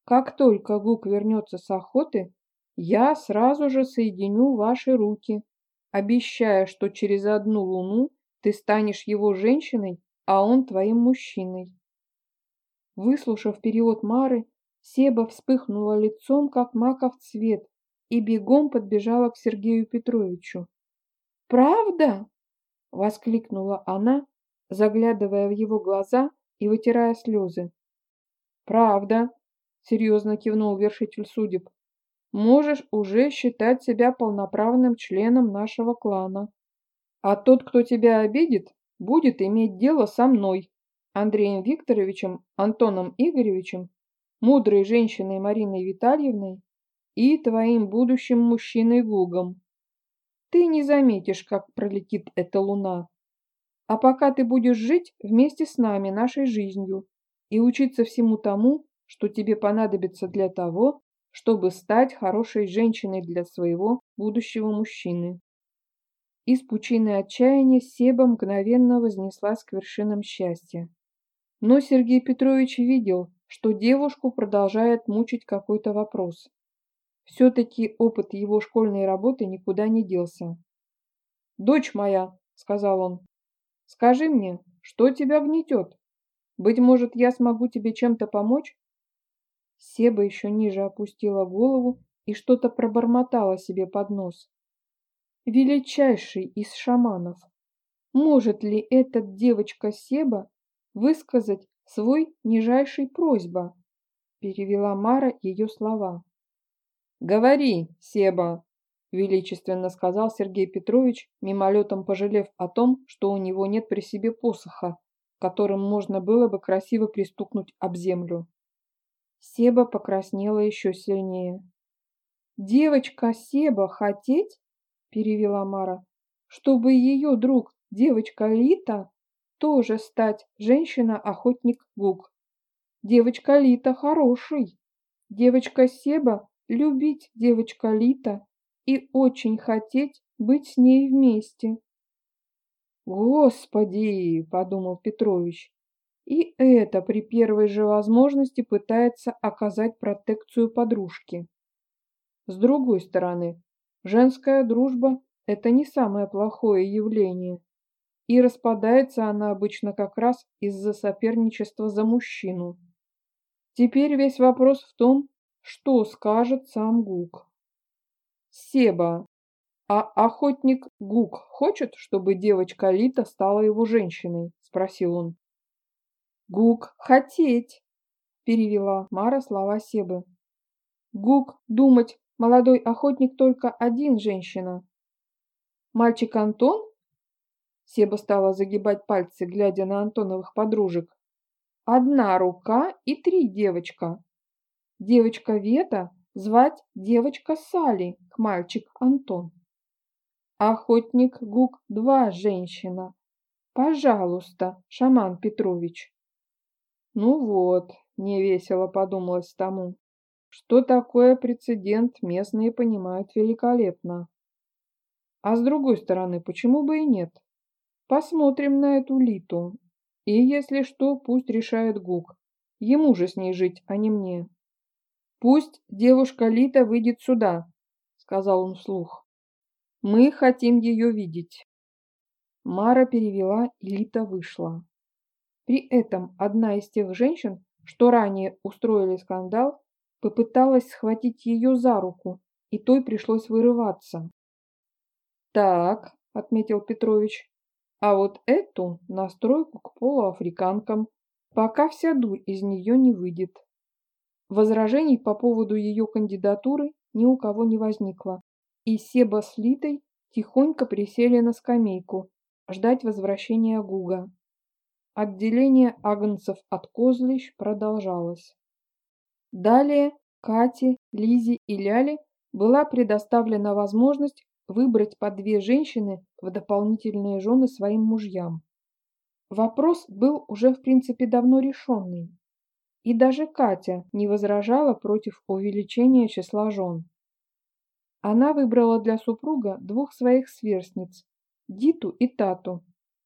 Как только Гук вернется с охоты, я сразу же соединю ваши руки, обещая, что через одну луну ты станешь его женщиной, а он твоим мужчиной. Выслушав перевод Мары, Себа вспыхнула лицом, как маков цвет, и бегом подбежала к Сергею Петровичу. «Правда?» — воскликнула она, заглядывая в его глаза и вытирая слезы. «Правда», серьезно кивнул вершитель судеб, можешь уже считать себя полноправным членом нашего клана. А тот, кто тебя обидит, будет иметь дело со мной, Андреем Викторовичем, Антоном Игоревичем, мудрой женщиной Мариной Витальевной и твоим будущим мужчиной Гугом. Ты не заметишь, как пролетит эта луна. А пока ты будешь жить вместе с нами, нашей жизнью, и учиться всему тому, что тебе понадобится для того, чтобы стать хорошей женщиной для своего будущего мужчины. Из пучины отчаяния Себа мгновенно вознеслась к вершинам счастья. Но Сергей Петрович видел, что девушку продолжает мучить какой-то вопрос. Все-таки опыт его школьной работы никуда не делся. «Дочь моя», — сказал он, — «скажи мне, что тебя гнетет? Быть может, я смогу тебе чем-то помочь?» Себа еще ниже опустила голову и что-то пробормотала себе под нос. Величайший из шаманов. Может ли этот девочка Себа высказать свой нижайший просьба? Перевела Мара ее слова. «Говори, Себа!» – величественно сказал Сергей Петрович, мимолетом пожалев о том, что у него нет при себе посоха, которым можно было бы красиво пристукнуть об землю. Себа покраснела еще сильнее. «Девочка Себа хотеть?» – перевела Мара. «Чтобы ее друг, девочка Лита, тоже стать женщина-охотник Гук. Девочка Лита хороший. Девочка Себа любить девочка Лита и очень хотеть быть с ней вместе. «Господи!» – подумал Петрович. И это при первой же возможности пытается оказать протекцию подружке. С другой стороны, женская дружба – это не самое плохое явление. И распадается она обычно как раз из-за соперничества за мужчину. Теперь весь вопрос в том, что скажет сам Гук. Себа, а охотник Гук хочет, чтобы девочка Лита стала его женщиной? Спросил он. Гук хотеть, перевела Мара слова Себы. Гук думать, молодой охотник только один женщина. Мальчик Антон? Себа стала загибать пальцы, глядя на Антоновых подружек. Одна рука и три девочка. Девочка Вета звать девочка Сали, к мальчик Антон. Охотник Гук два женщина. Пожалуйста, Шаман Петрович. Ну вот, невесело подумалось тому. Что такое прецедент, местные понимают великолепно. А с другой стороны, почему бы и нет? Посмотрим на эту Литу. И если что, пусть решает Гук. Ему же с ней жить, а не мне. Пусть девушка Лита выйдет сюда, сказал он вслух. Мы хотим ее видеть. Мара перевела, и Лита вышла. При этом одна из тех женщин, что ранее устроили скандал, попыталась схватить ее за руку, и той пришлось вырываться. «Так», — отметил Петрович, — «а вот эту настройку к полуафриканкам, пока вся дурь из нее не выйдет». Возражений по поводу ее кандидатуры ни у кого не возникло, и Себа с Литой тихонько присели на скамейку ждать возвращения Гуга. Отделение агнцев от козлищ продолжалось. Далее Кате, Лизе и Ляле была предоставлена возможность выбрать по две женщины в дополнительные жены своим мужьям. Вопрос был уже в принципе давно решенный. И даже Катя не возражала против увеличения числа жен. Она выбрала для супруга двух своих сверстниц – Диту и Тату,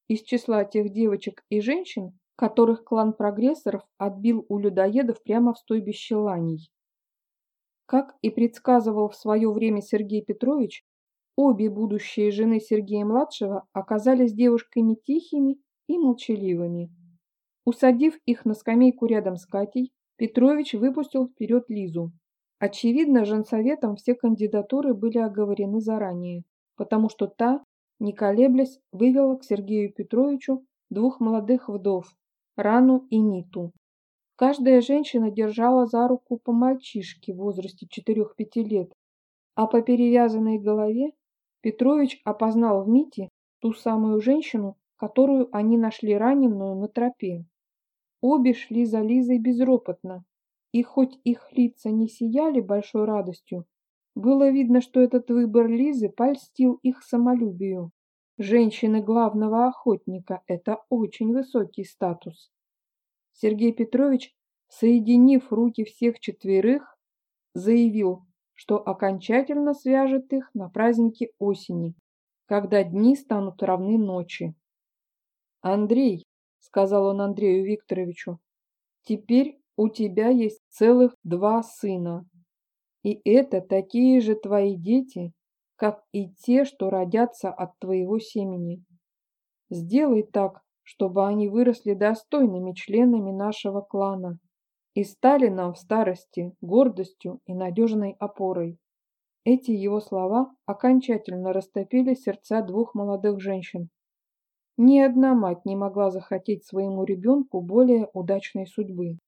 из числа тех девочек и женщин, которых клан прогрессоров отбил у людоедов прямо в стойбище ланей. Как и предсказывал в свое время Сергей Петрович, обе будущие жены Сергея-младшего оказались девушками тихими и молчаливыми. Усадив их на скамейку рядом с Катей, Петрович выпустил вперед Лизу. Очевидно, женсоветом все кандидатуры были оговорены заранее, потому что та, не колеблясь, вывела к Сергею Петровичу двух молодых вдов – Рану и Миту. Каждая женщина держала за руку по мальчишке в возрасте 4-5 лет, а по перевязанной голове Петрович опознал в Мите ту самую женщину, которую они нашли раненую на тропе. Обе шли за Лизой безропотно, и хоть их лица не сияли большой радостью, было видно, что этот выбор Лизы польстил их самолюбию. Женщины главного охотника – это очень высокий статус. Сергей Петрович, соединив руки всех четверых, заявил, что окончательно свяжет их на празднике осени, когда дни станут равны ночи. Андрей, сказал он Андрею Викторовичу. Теперь у тебя есть целых два сына. И это такие же твои дети, как и те, что родятся от твоего семени. Сделай так, чтобы они выросли достойными членами нашего клана и стали нам в старости гордостью и надежной опорой. Эти его слова окончательно растопили сердца двух молодых женщин, ни одна мать не могла захотеть своему ребенку более удачной судьбы.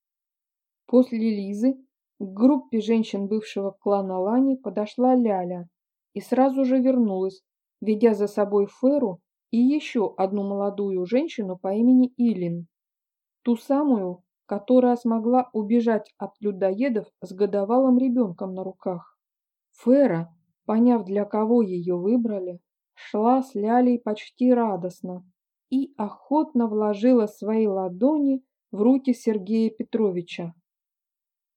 После Лизы к группе женщин бывшего клана Лани подошла Ляля и сразу же вернулась, ведя за собой Феру и еще одну молодую женщину по имени Илин. Ту самую, которая смогла убежать от людоедов с годовалым ребенком на руках. Фера, поняв, для кого ее выбрали, шла с Лялей почти радостно, и охотно вложила свои ладони в руки Сергея Петровича.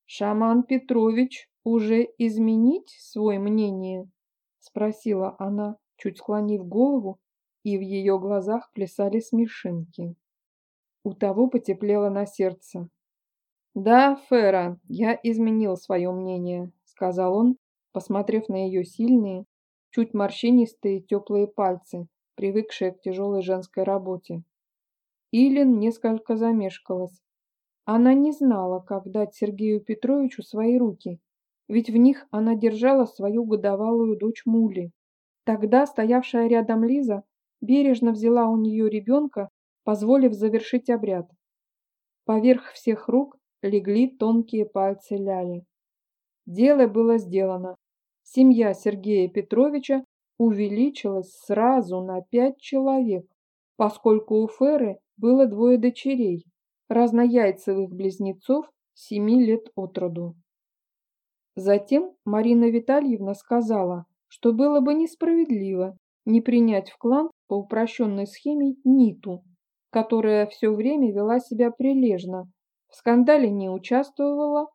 «Шаман Петрович уже изменить свое мнение?» – спросила она, чуть склонив голову, и в ее глазах плясали смешинки. У того потеплело на сердце. «Да, Фера, я изменил свое мнение», — сказал он, посмотрев на ее сильные, чуть морщинистые теплые пальцы, привыкшие к тяжелой женской работе. Илин несколько замешкалась. Она не знала, как дать Сергею Петровичу свои руки, ведь в них она держала свою годовалую дочь Мули. Тогда стоявшая рядом Лиза бережно взяла у нее ребенка, позволив завершить обряд. Поверх всех рук легли тонкие пальцы Ляли. Дело было сделано. Семья Сергея Петровича увеличилась сразу на пять человек, поскольку у Феры было двое дочерей, разнояйцевых близнецов семи лет от роду. Затем Марина Витальевна сказала, что было бы несправедливо не принять в клан по упрощенной схеме Ниту, которая все время вела себя прилежно, в скандале не участвовала,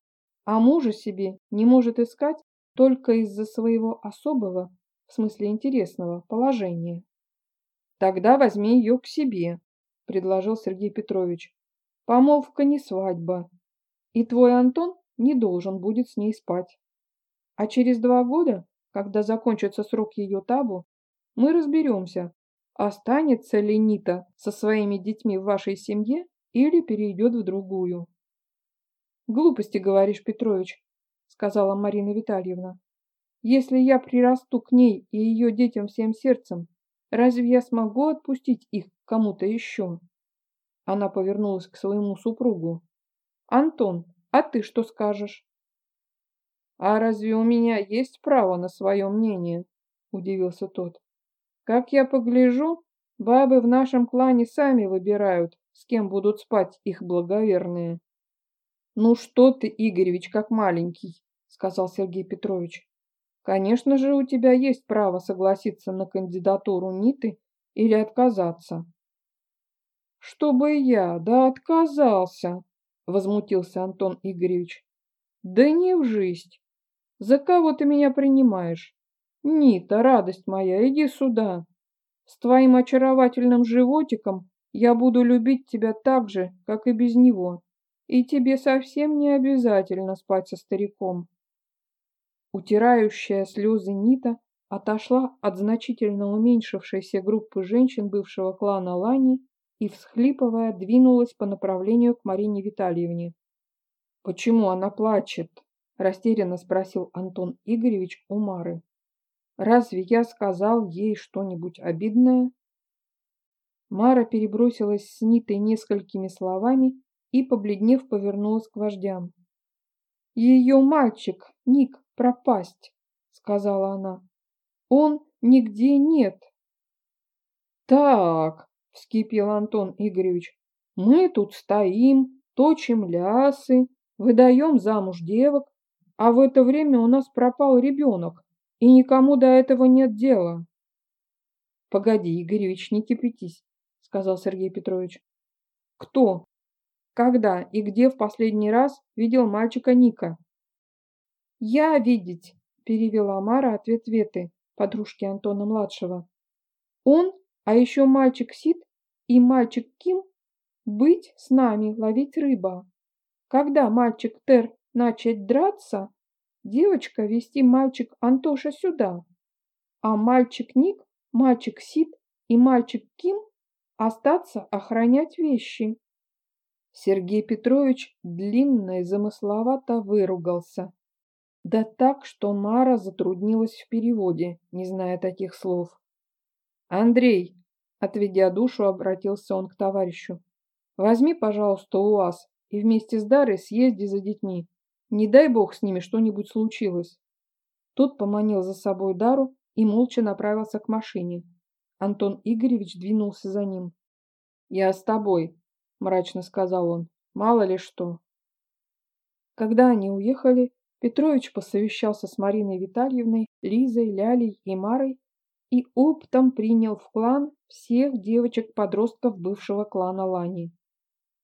а мужа себе не может искать только из-за своего особого, в смысле интересного, положения. «Тогда возьми ее к себе», — предложил Сергей Петрович. «Помолвка не свадьба, и твой Антон не должен будет с ней спать. А через два года, когда закончится срок ее табу, мы разберемся, останется ли Нита со своими детьми в вашей семье или перейдет в другую. «Глупости говоришь, Петрович», — сказала Марина Витальевна. «Если я прирасту к ней и ее детям всем сердцем, разве я смогу отпустить их кому-то еще?» Она повернулась к своему супругу. «Антон, а ты что скажешь?» «А разве у меня есть право на свое мнение?» – удивился тот. «Как я погляжу, бабы в нашем клане сами выбирают, с кем будут спать их благоверные». «Ну что ты, Игоревич, как маленький», — сказал Сергей Петрович. «Конечно же, у тебя есть право согласиться на кандидатуру Ниты или отказаться». «Чтобы я, да отказался», — возмутился Антон Игоревич. «Да не в жизнь. За кого ты меня принимаешь? Нита, радость моя, иди сюда. С твоим очаровательным животиком я буду любить тебя так же, как и без него и тебе совсем не обязательно спать со стариком. Утирающая слезы Нита отошла от значительно уменьшившейся группы женщин бывшего клана Лани и, всхлипывая, двинулась по направлению к Марине Витальевне. «Почему она плачет?» – растерянно спросил Антон Игоревич у Мары. «Разве я сказал ей что-нибудь обидное?» Мара перебросилась с Нитой несколькими словами и, побледнев, повернулась к вождям. «Ее мальчик, Ник, пропасть!» — сказала она. «Он нигде нет!» «Так!» — вскипел Антон Игоревич. «Мы тут стоим, точим лясы, выдаем замуж девок, а в это время у нас пропал ребенок, и никому до этого нет дела». «Погоди, Игоревич, не кипятись», — сказал Сергей Петрович. «Кто?» Когда и где в последний раз видел мальчика Ника? «Я видеть», – перевела Мара ответ Веты, подружки Антона-младшего. «Он, а еще мальчик Сид и мальчик Ким быть с нами ловить рыба. Когда мальчик Тер начать драться, девочка вести мальчик Антоша сюда, а мальчик Ник, мальчик Сид и мальчик Ким остаться охранять вещи. Сергей Петрович длинно и замысловато выругался. Да так, что Мара затруднилась в переводе, не зная таких слов. «Андрей», — отведя душу, обратился он к товарищу, «возьми, пожалуйста, УАЗ и вместе с Дарой съезди за детьми. Не дай бог с ними что-нибудь случилось». Тот поманил за собой Дару и молча направился к машине. Антон Игоревич двинулся за ним. «Я с тобой», — мрачно сказал он. «Мало ли что». Когда они уехали, Петрович посовещался с Мариной Витальевной, Лизой, Лялей и Марой и оптом принял в клан всех девочек-подростков бывшего клана Лани.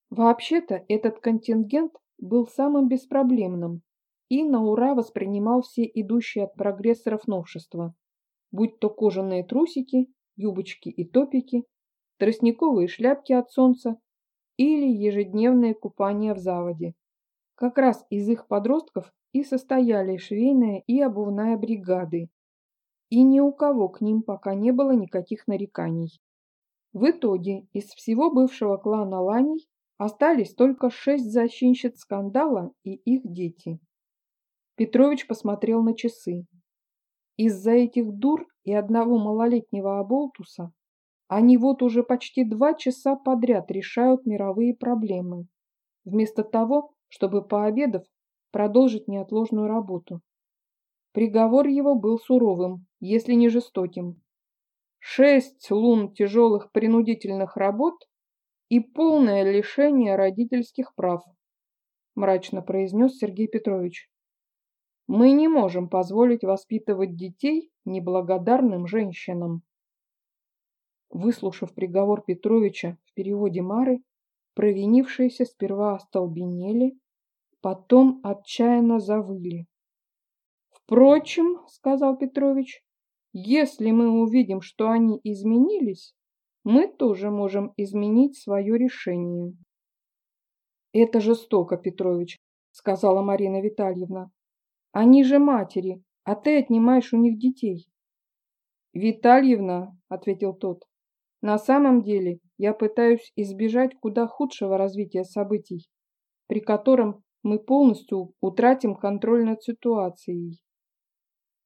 Вообще-то этот контингент был самым беспроблемным и на ура воспринимал все идущие от прогрессоров новшества. будь то кожаные трусики, юбочки и топики, тростниковые шляпки от солнца или ежедневное купание в заводе. Как раз из их подростков и состояли швейная и обувная бригады. И ни у кого к ним пока не было никаких нареканий. В итоге из всего бывшего клана Ланей остались только шесть защитниц скандала и их дети. Петрович посмотрел на часы. Из-за этих дур и одного малолетнего оболтуса они вот уже почти два часа подряд решают мировые проблемы, вместо того, чтобы, пообедав, продолжить неотложную работу. Приговор его был суровым, если не жестоким. Шесть лун тяжелых принудительных работ и полное лишение родительских прав, мрачно произнес Сергей Петрович. Мы не можем позволить воспитывать детей неблагодарным женщинам. Выслушав приговор Петровича в переводе Мары, провинившиеся сперва остолбенели, потом отчаянно завыли. «Впрочем, — сказал Петрович, — если мы увидим, что они изменились, мы тоже можем изменить свое решение». «Это жестоко, Петрович», — сказала Марина Витальевна. «Они же матери, а ты отнимаешь у них детей». «Витальевна», — ответил тот, — «на самом деле я пытаюсь избежать куда худшего развития событий, при котором мы полностью утратим контроль над ситуацией.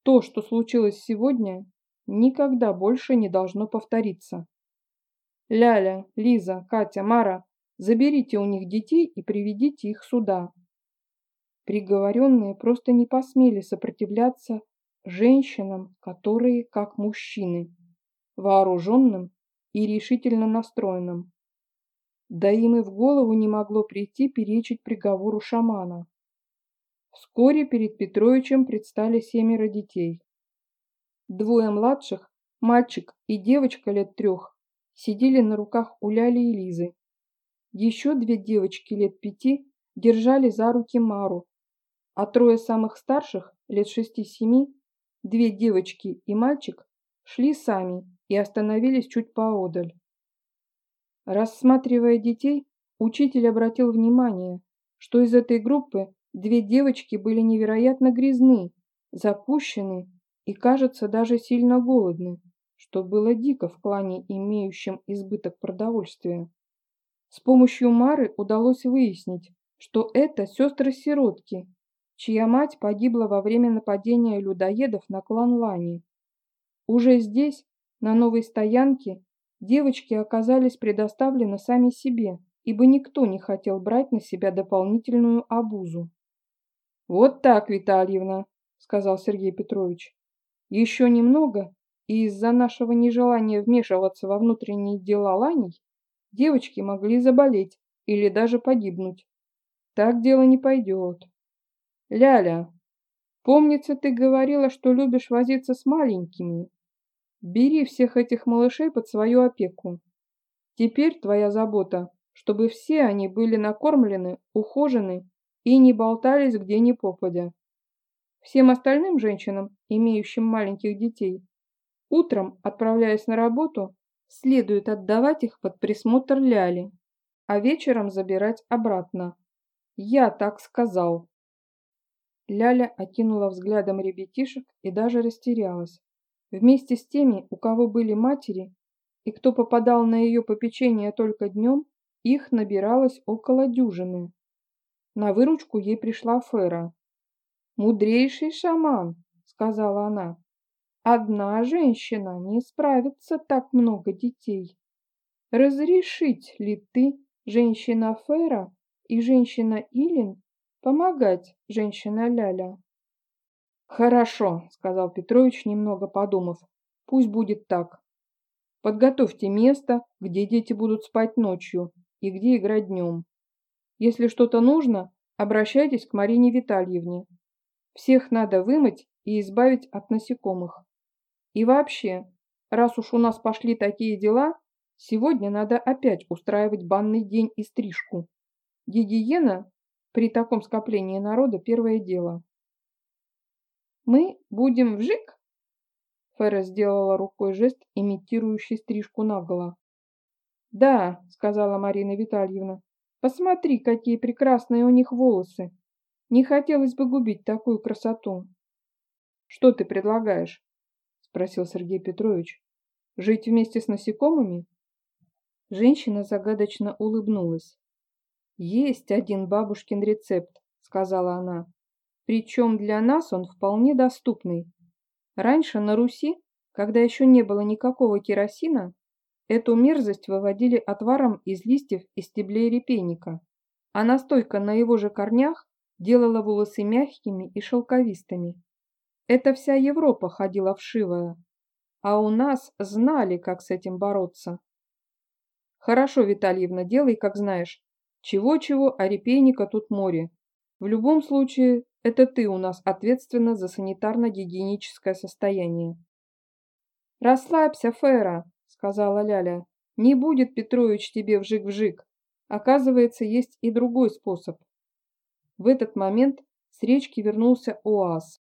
То, что случилось сегодня, никогда больше не должно повториться. Ляля, Лиза, Катя, Мара, заберите у них детей и приведите их сюда. Приговоренные просто не посмели сопротивляться женщинам, которые как мужчины, вооруженным и решительно настроенным. Да им и в голову не могло прийти перечить приговору шамана. Вскоре перед Петровичем предстали семеро детей. Двое младших, мальчик и девочка лет трех, сидели на руках у Ляли и Лизы. Еще две девочки лет пяти держали за руки Мару, а трое самых старших, лет шести-семи, две девочки и мальчик, шли сами и остановились чуть поодаль. Рассматривая детей, учитель обратил внимание, что из этой группы две девочки были невероятно грязны, запущены и, кажется, даже сильно голодны, что было дико в клане, имеющем избыток продовольствия. С помощью Мары удалось выяснить, что это сестры-сиротки, чья мать погибла во время нападения людоедов на клан Лани. Уже здесь, на новой стоянке, девочки оказались предоставлены сами себе, ибо никто не хотел брать на себя дополнительную обузу. «Вот так, Витальевна», — сказал Сергей Петрович. «Еще немного, из-за нашего нежелания вмешиваться во внутренние дела Ланей девочки могли заболеть или даже погибнуть. Так дело не пойдет. Ляля, помнится, ты говорила, что любишь возиться с маленькими. Бери всех этих малышей под свою опеку. Теперь твоя забота, чтобы все они были накормлены, ухожены и не болтались где ни попадя. Всем остальным женщинам, имеющим маленьких детей, утром, отправляясь на работу, следует отдавать их под присмотр Ляли, а вечером забирать обратно. Я так сказал. Ляля окинула взглядом ребятишек и даже растерялась. Вместе с теми, у кого были матери, и кто попадал на ее попечение только днем, их набиралось около дюжины. На выручку ей пришла Фера. «Мудрейший шаман», — сказала она, — «одна женщина не справится так много детей. Разрешить ли ты, женщина Фера и женщина Илин, помогать женщина Ляля?» «Хорошо», — сказал Петрович, немного подумав. «Пусть будет так. Подготовьте место, где дети будут спать ночью и где играть днем. Если что-то нужно, обращайтесь к Марине Витальевне. Всех надо вымыть и избавить от насекомых. И вообще, раз уж у нас пошли такие дела, сегодня надо опять устраивать банный день и стрижку. Гигиена при таком скоплении народа первое дело. Мы будем вжик? Фера сделала рукой жест, имитирующий стрижку наголо. «Да», — сказала Марина Витальевна, — «посмотри, какие прекрасные у них волосы. Не хотелось бы губить такую красоту». «Что ты предлагаешь?» — спросил Сергей Петрович. «Жить вместе с насекомыми?» Женщина загадочно улыбнулась. «Есть один бабушкин рецепт», — сказала она. «Причем для нас он вполне доступный. Раньше на Руси, когда еще не было никакого керосина, эту мерзость выводили отваром из листьев и стеблей репейника, а настойка на его же корнях делала волосы мягкими и шелковистыми. Это вся Европа ходила вшивая, а у нас знали, как с этим бороться. Хорошо, Витальевна, делай, как знаешь. Чего-чего, а репейника тут море. В любом случае, это ты у нас ответственна за санитарно-гигиеническое состояние. «Расслабься, Фера», — сказала Ляля. «Не будет Петрович тебе вжик-вжик. Оказывается, есть и другой способ». В этот момент с речки вернулся ОАС.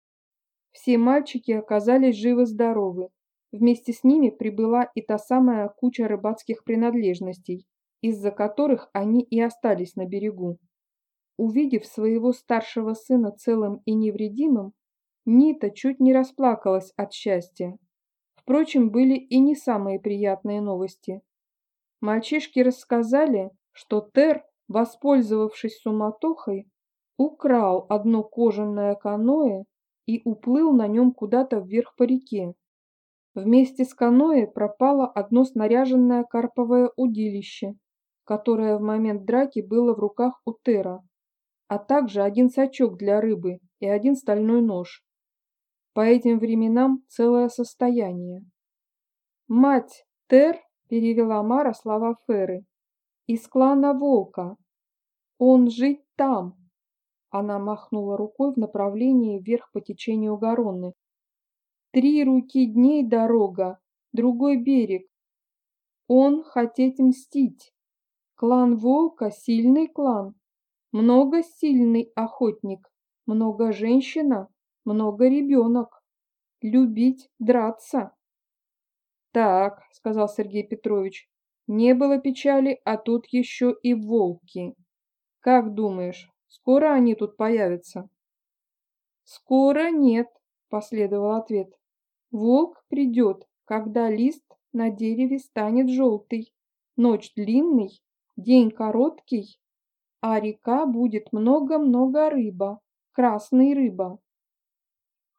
Все мальчики оказались живы-здоровы. Вместе с ними прибыла и та самая куча рыбацких принадлежностей, из-за которых они и остались на берегу. Увидев своего старшего сына целым и невредимым, Нита чуть не расплакалась от счастья. Впрочем, были и не самые приятные новости. Мальчишки рассказали, что Тер, воспользовавшись суматохой, украл одно кожаное каноэ и уплыл на нем куда-то вверх по реке. Вместе с каноэ пропало одно снаряженное карповое удилище, которое в момент драки было в руках у Тера а также один сачок для рыбы и один стальной нож. По этим временам целое состояние. «Мать Тер», — перевела Мара слова Феры, — «из клана Волка. Он жить там». Она махнула рукой в направлении вверх по течению Гаронны. «Три руки дней дорога, другой берег. Он хотеть мстить. Клан Волка — сильный клан, много сильный охотник, много женщина, много ребенок. Любить, драться. Так, сказал Сергей Петрович, не было печали, а тут еще и волки. Как думаешь, скоро они тут появятся? Скоро нет, последовал ответ. Волк придет, когда лист на дереве станет желтый. Ночь длинный, день короткий, а река будет много-много рыба, красный рыба.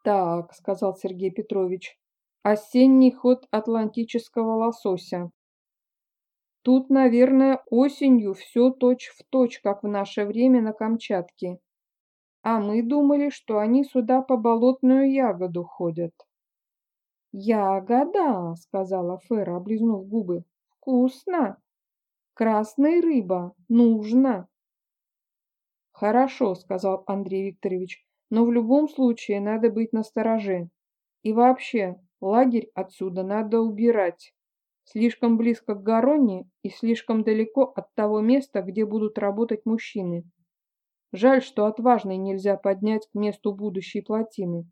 Так, сказал Сергей Петрович, осенний ход атлантического лосося. Тут, наверное, осенью все точь-в-точь, точь, как в наше время на Камчатке. А мы думали, что они сюда по болотную ягоду ходят. «Ягода», — сказала Фера, облизнув губы. «Вкусно! Красная рыба, нужно!» «Хорошо», — сказал Андрей Викторович, «но в любом случае надо быть настороже. И вообще, лагерь отсюда надо убирать. Слишком близко к Гароне и слишком далеко от того места, где будут работать мужчины. Жаль, что отважный нельзя поднять к месту будущей плотины».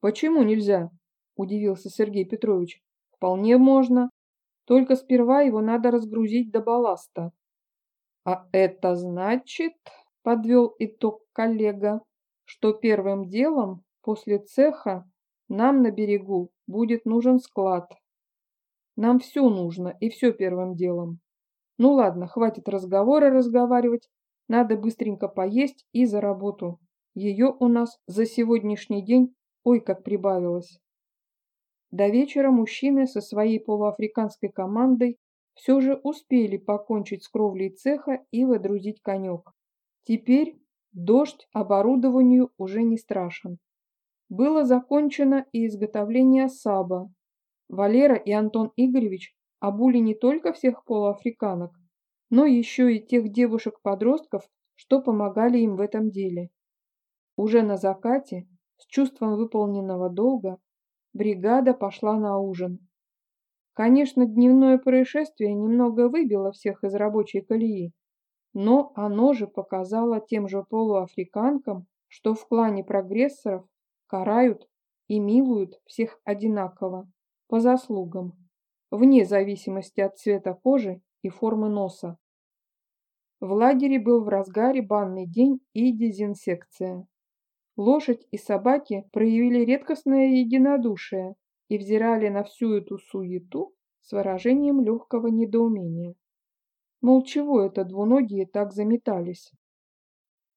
«Почему нельзя?» – удивился Сергей Петрович. «Вполне можно. Только сперва его надо разгрузить до балласта». «А это значит...» подвел итог коллега, что первым делом после цеха нам на берегу будет нужен склад. Нам все нужно и все первым делом. Ну ладно, хватит разговора разговаривать, надо быстренько поесть и за работу. Ее у нас за сегодняшний день ой как прибавилось. До вечера мужчины со своей полуафриканской командой все же успели покончить с кровлей цеха и водрузить конек. Теперь дождь оборудованию уже не страшен. Было закончено и изготовление саба. Валера и Антон Игоревич обули не только всех полуафриканок, но еще и тех девушек-подростков, что помогали им в этом деле. Уже на закате, с чувством выполненного долга, бригада пошла на ужин. Конечно, дневное происшествие немного выбило всех из рабочей колеи, но оно же показало тем же полуафриканкам, что в клане прогрессоров карают и милуют всех одинаково, по заслугам, вне зависимости от цвета кожи и формы носа. В лагере был в разгаре банный день и дезинсекция. Лошадь и собаки проявили редкостное единодушие и взирали на всю эту суету с выражением легкого недоумения. Мол, чего это двуногие так заметались?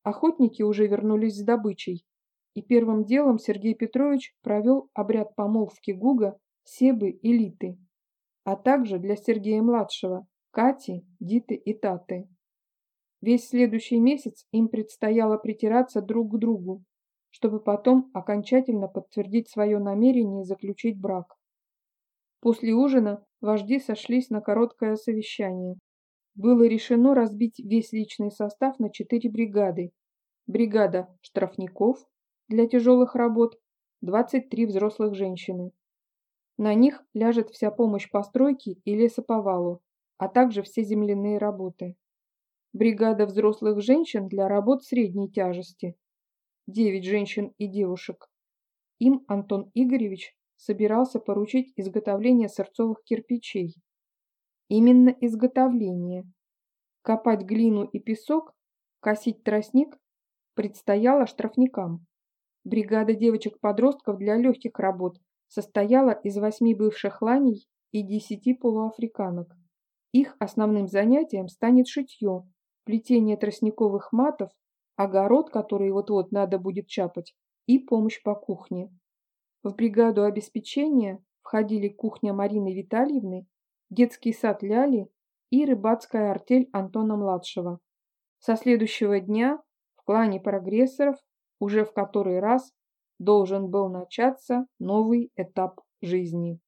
Охотники уже вернулись с добычей, и первым делом Сергей Петрович провел обряд помолвки Гуга, Себы и Литы, а также для Сергея-младшего, Кати, Диты и Таты. Весь следующий месяц им предстояло притираться друг к другу, чтобы потом окончательно подтвердить свое намерение заключить брак. После ужина вожди сошлись на короткое совещание. Было решено разбить весь личный состав на четыре бригады. Бригада штрафников для тяжелых работ, 23 взрослых женщины. На них ляжет вся помощь по стройке и лесоповалу, а также все земляные работы бригада взрослых женщин для работ средней тяжести, девять женщин и девушек. Им Антон Игоревич собирался поручить изготовление сырцовых кирпичей. Именно изготовление. Копать глину и песок, косить тростник предстояло штрафникам. Бригада девочек-подростков для легких работ состояла из восьми бывших ланей и десяти полуафриканок. Их основным занятием станет шитье, плетение тростниковых матов, огород, который вот-вот надо будет чапать, и помощь по кухне. В бригаду обеспечения входили кухня Марины Витальевны, детский сад Ляли и рыбацкая артель Антона-младшего. Со следующего дня в клане прогрессоров уже в который раз должен был начаться новый этап жизни.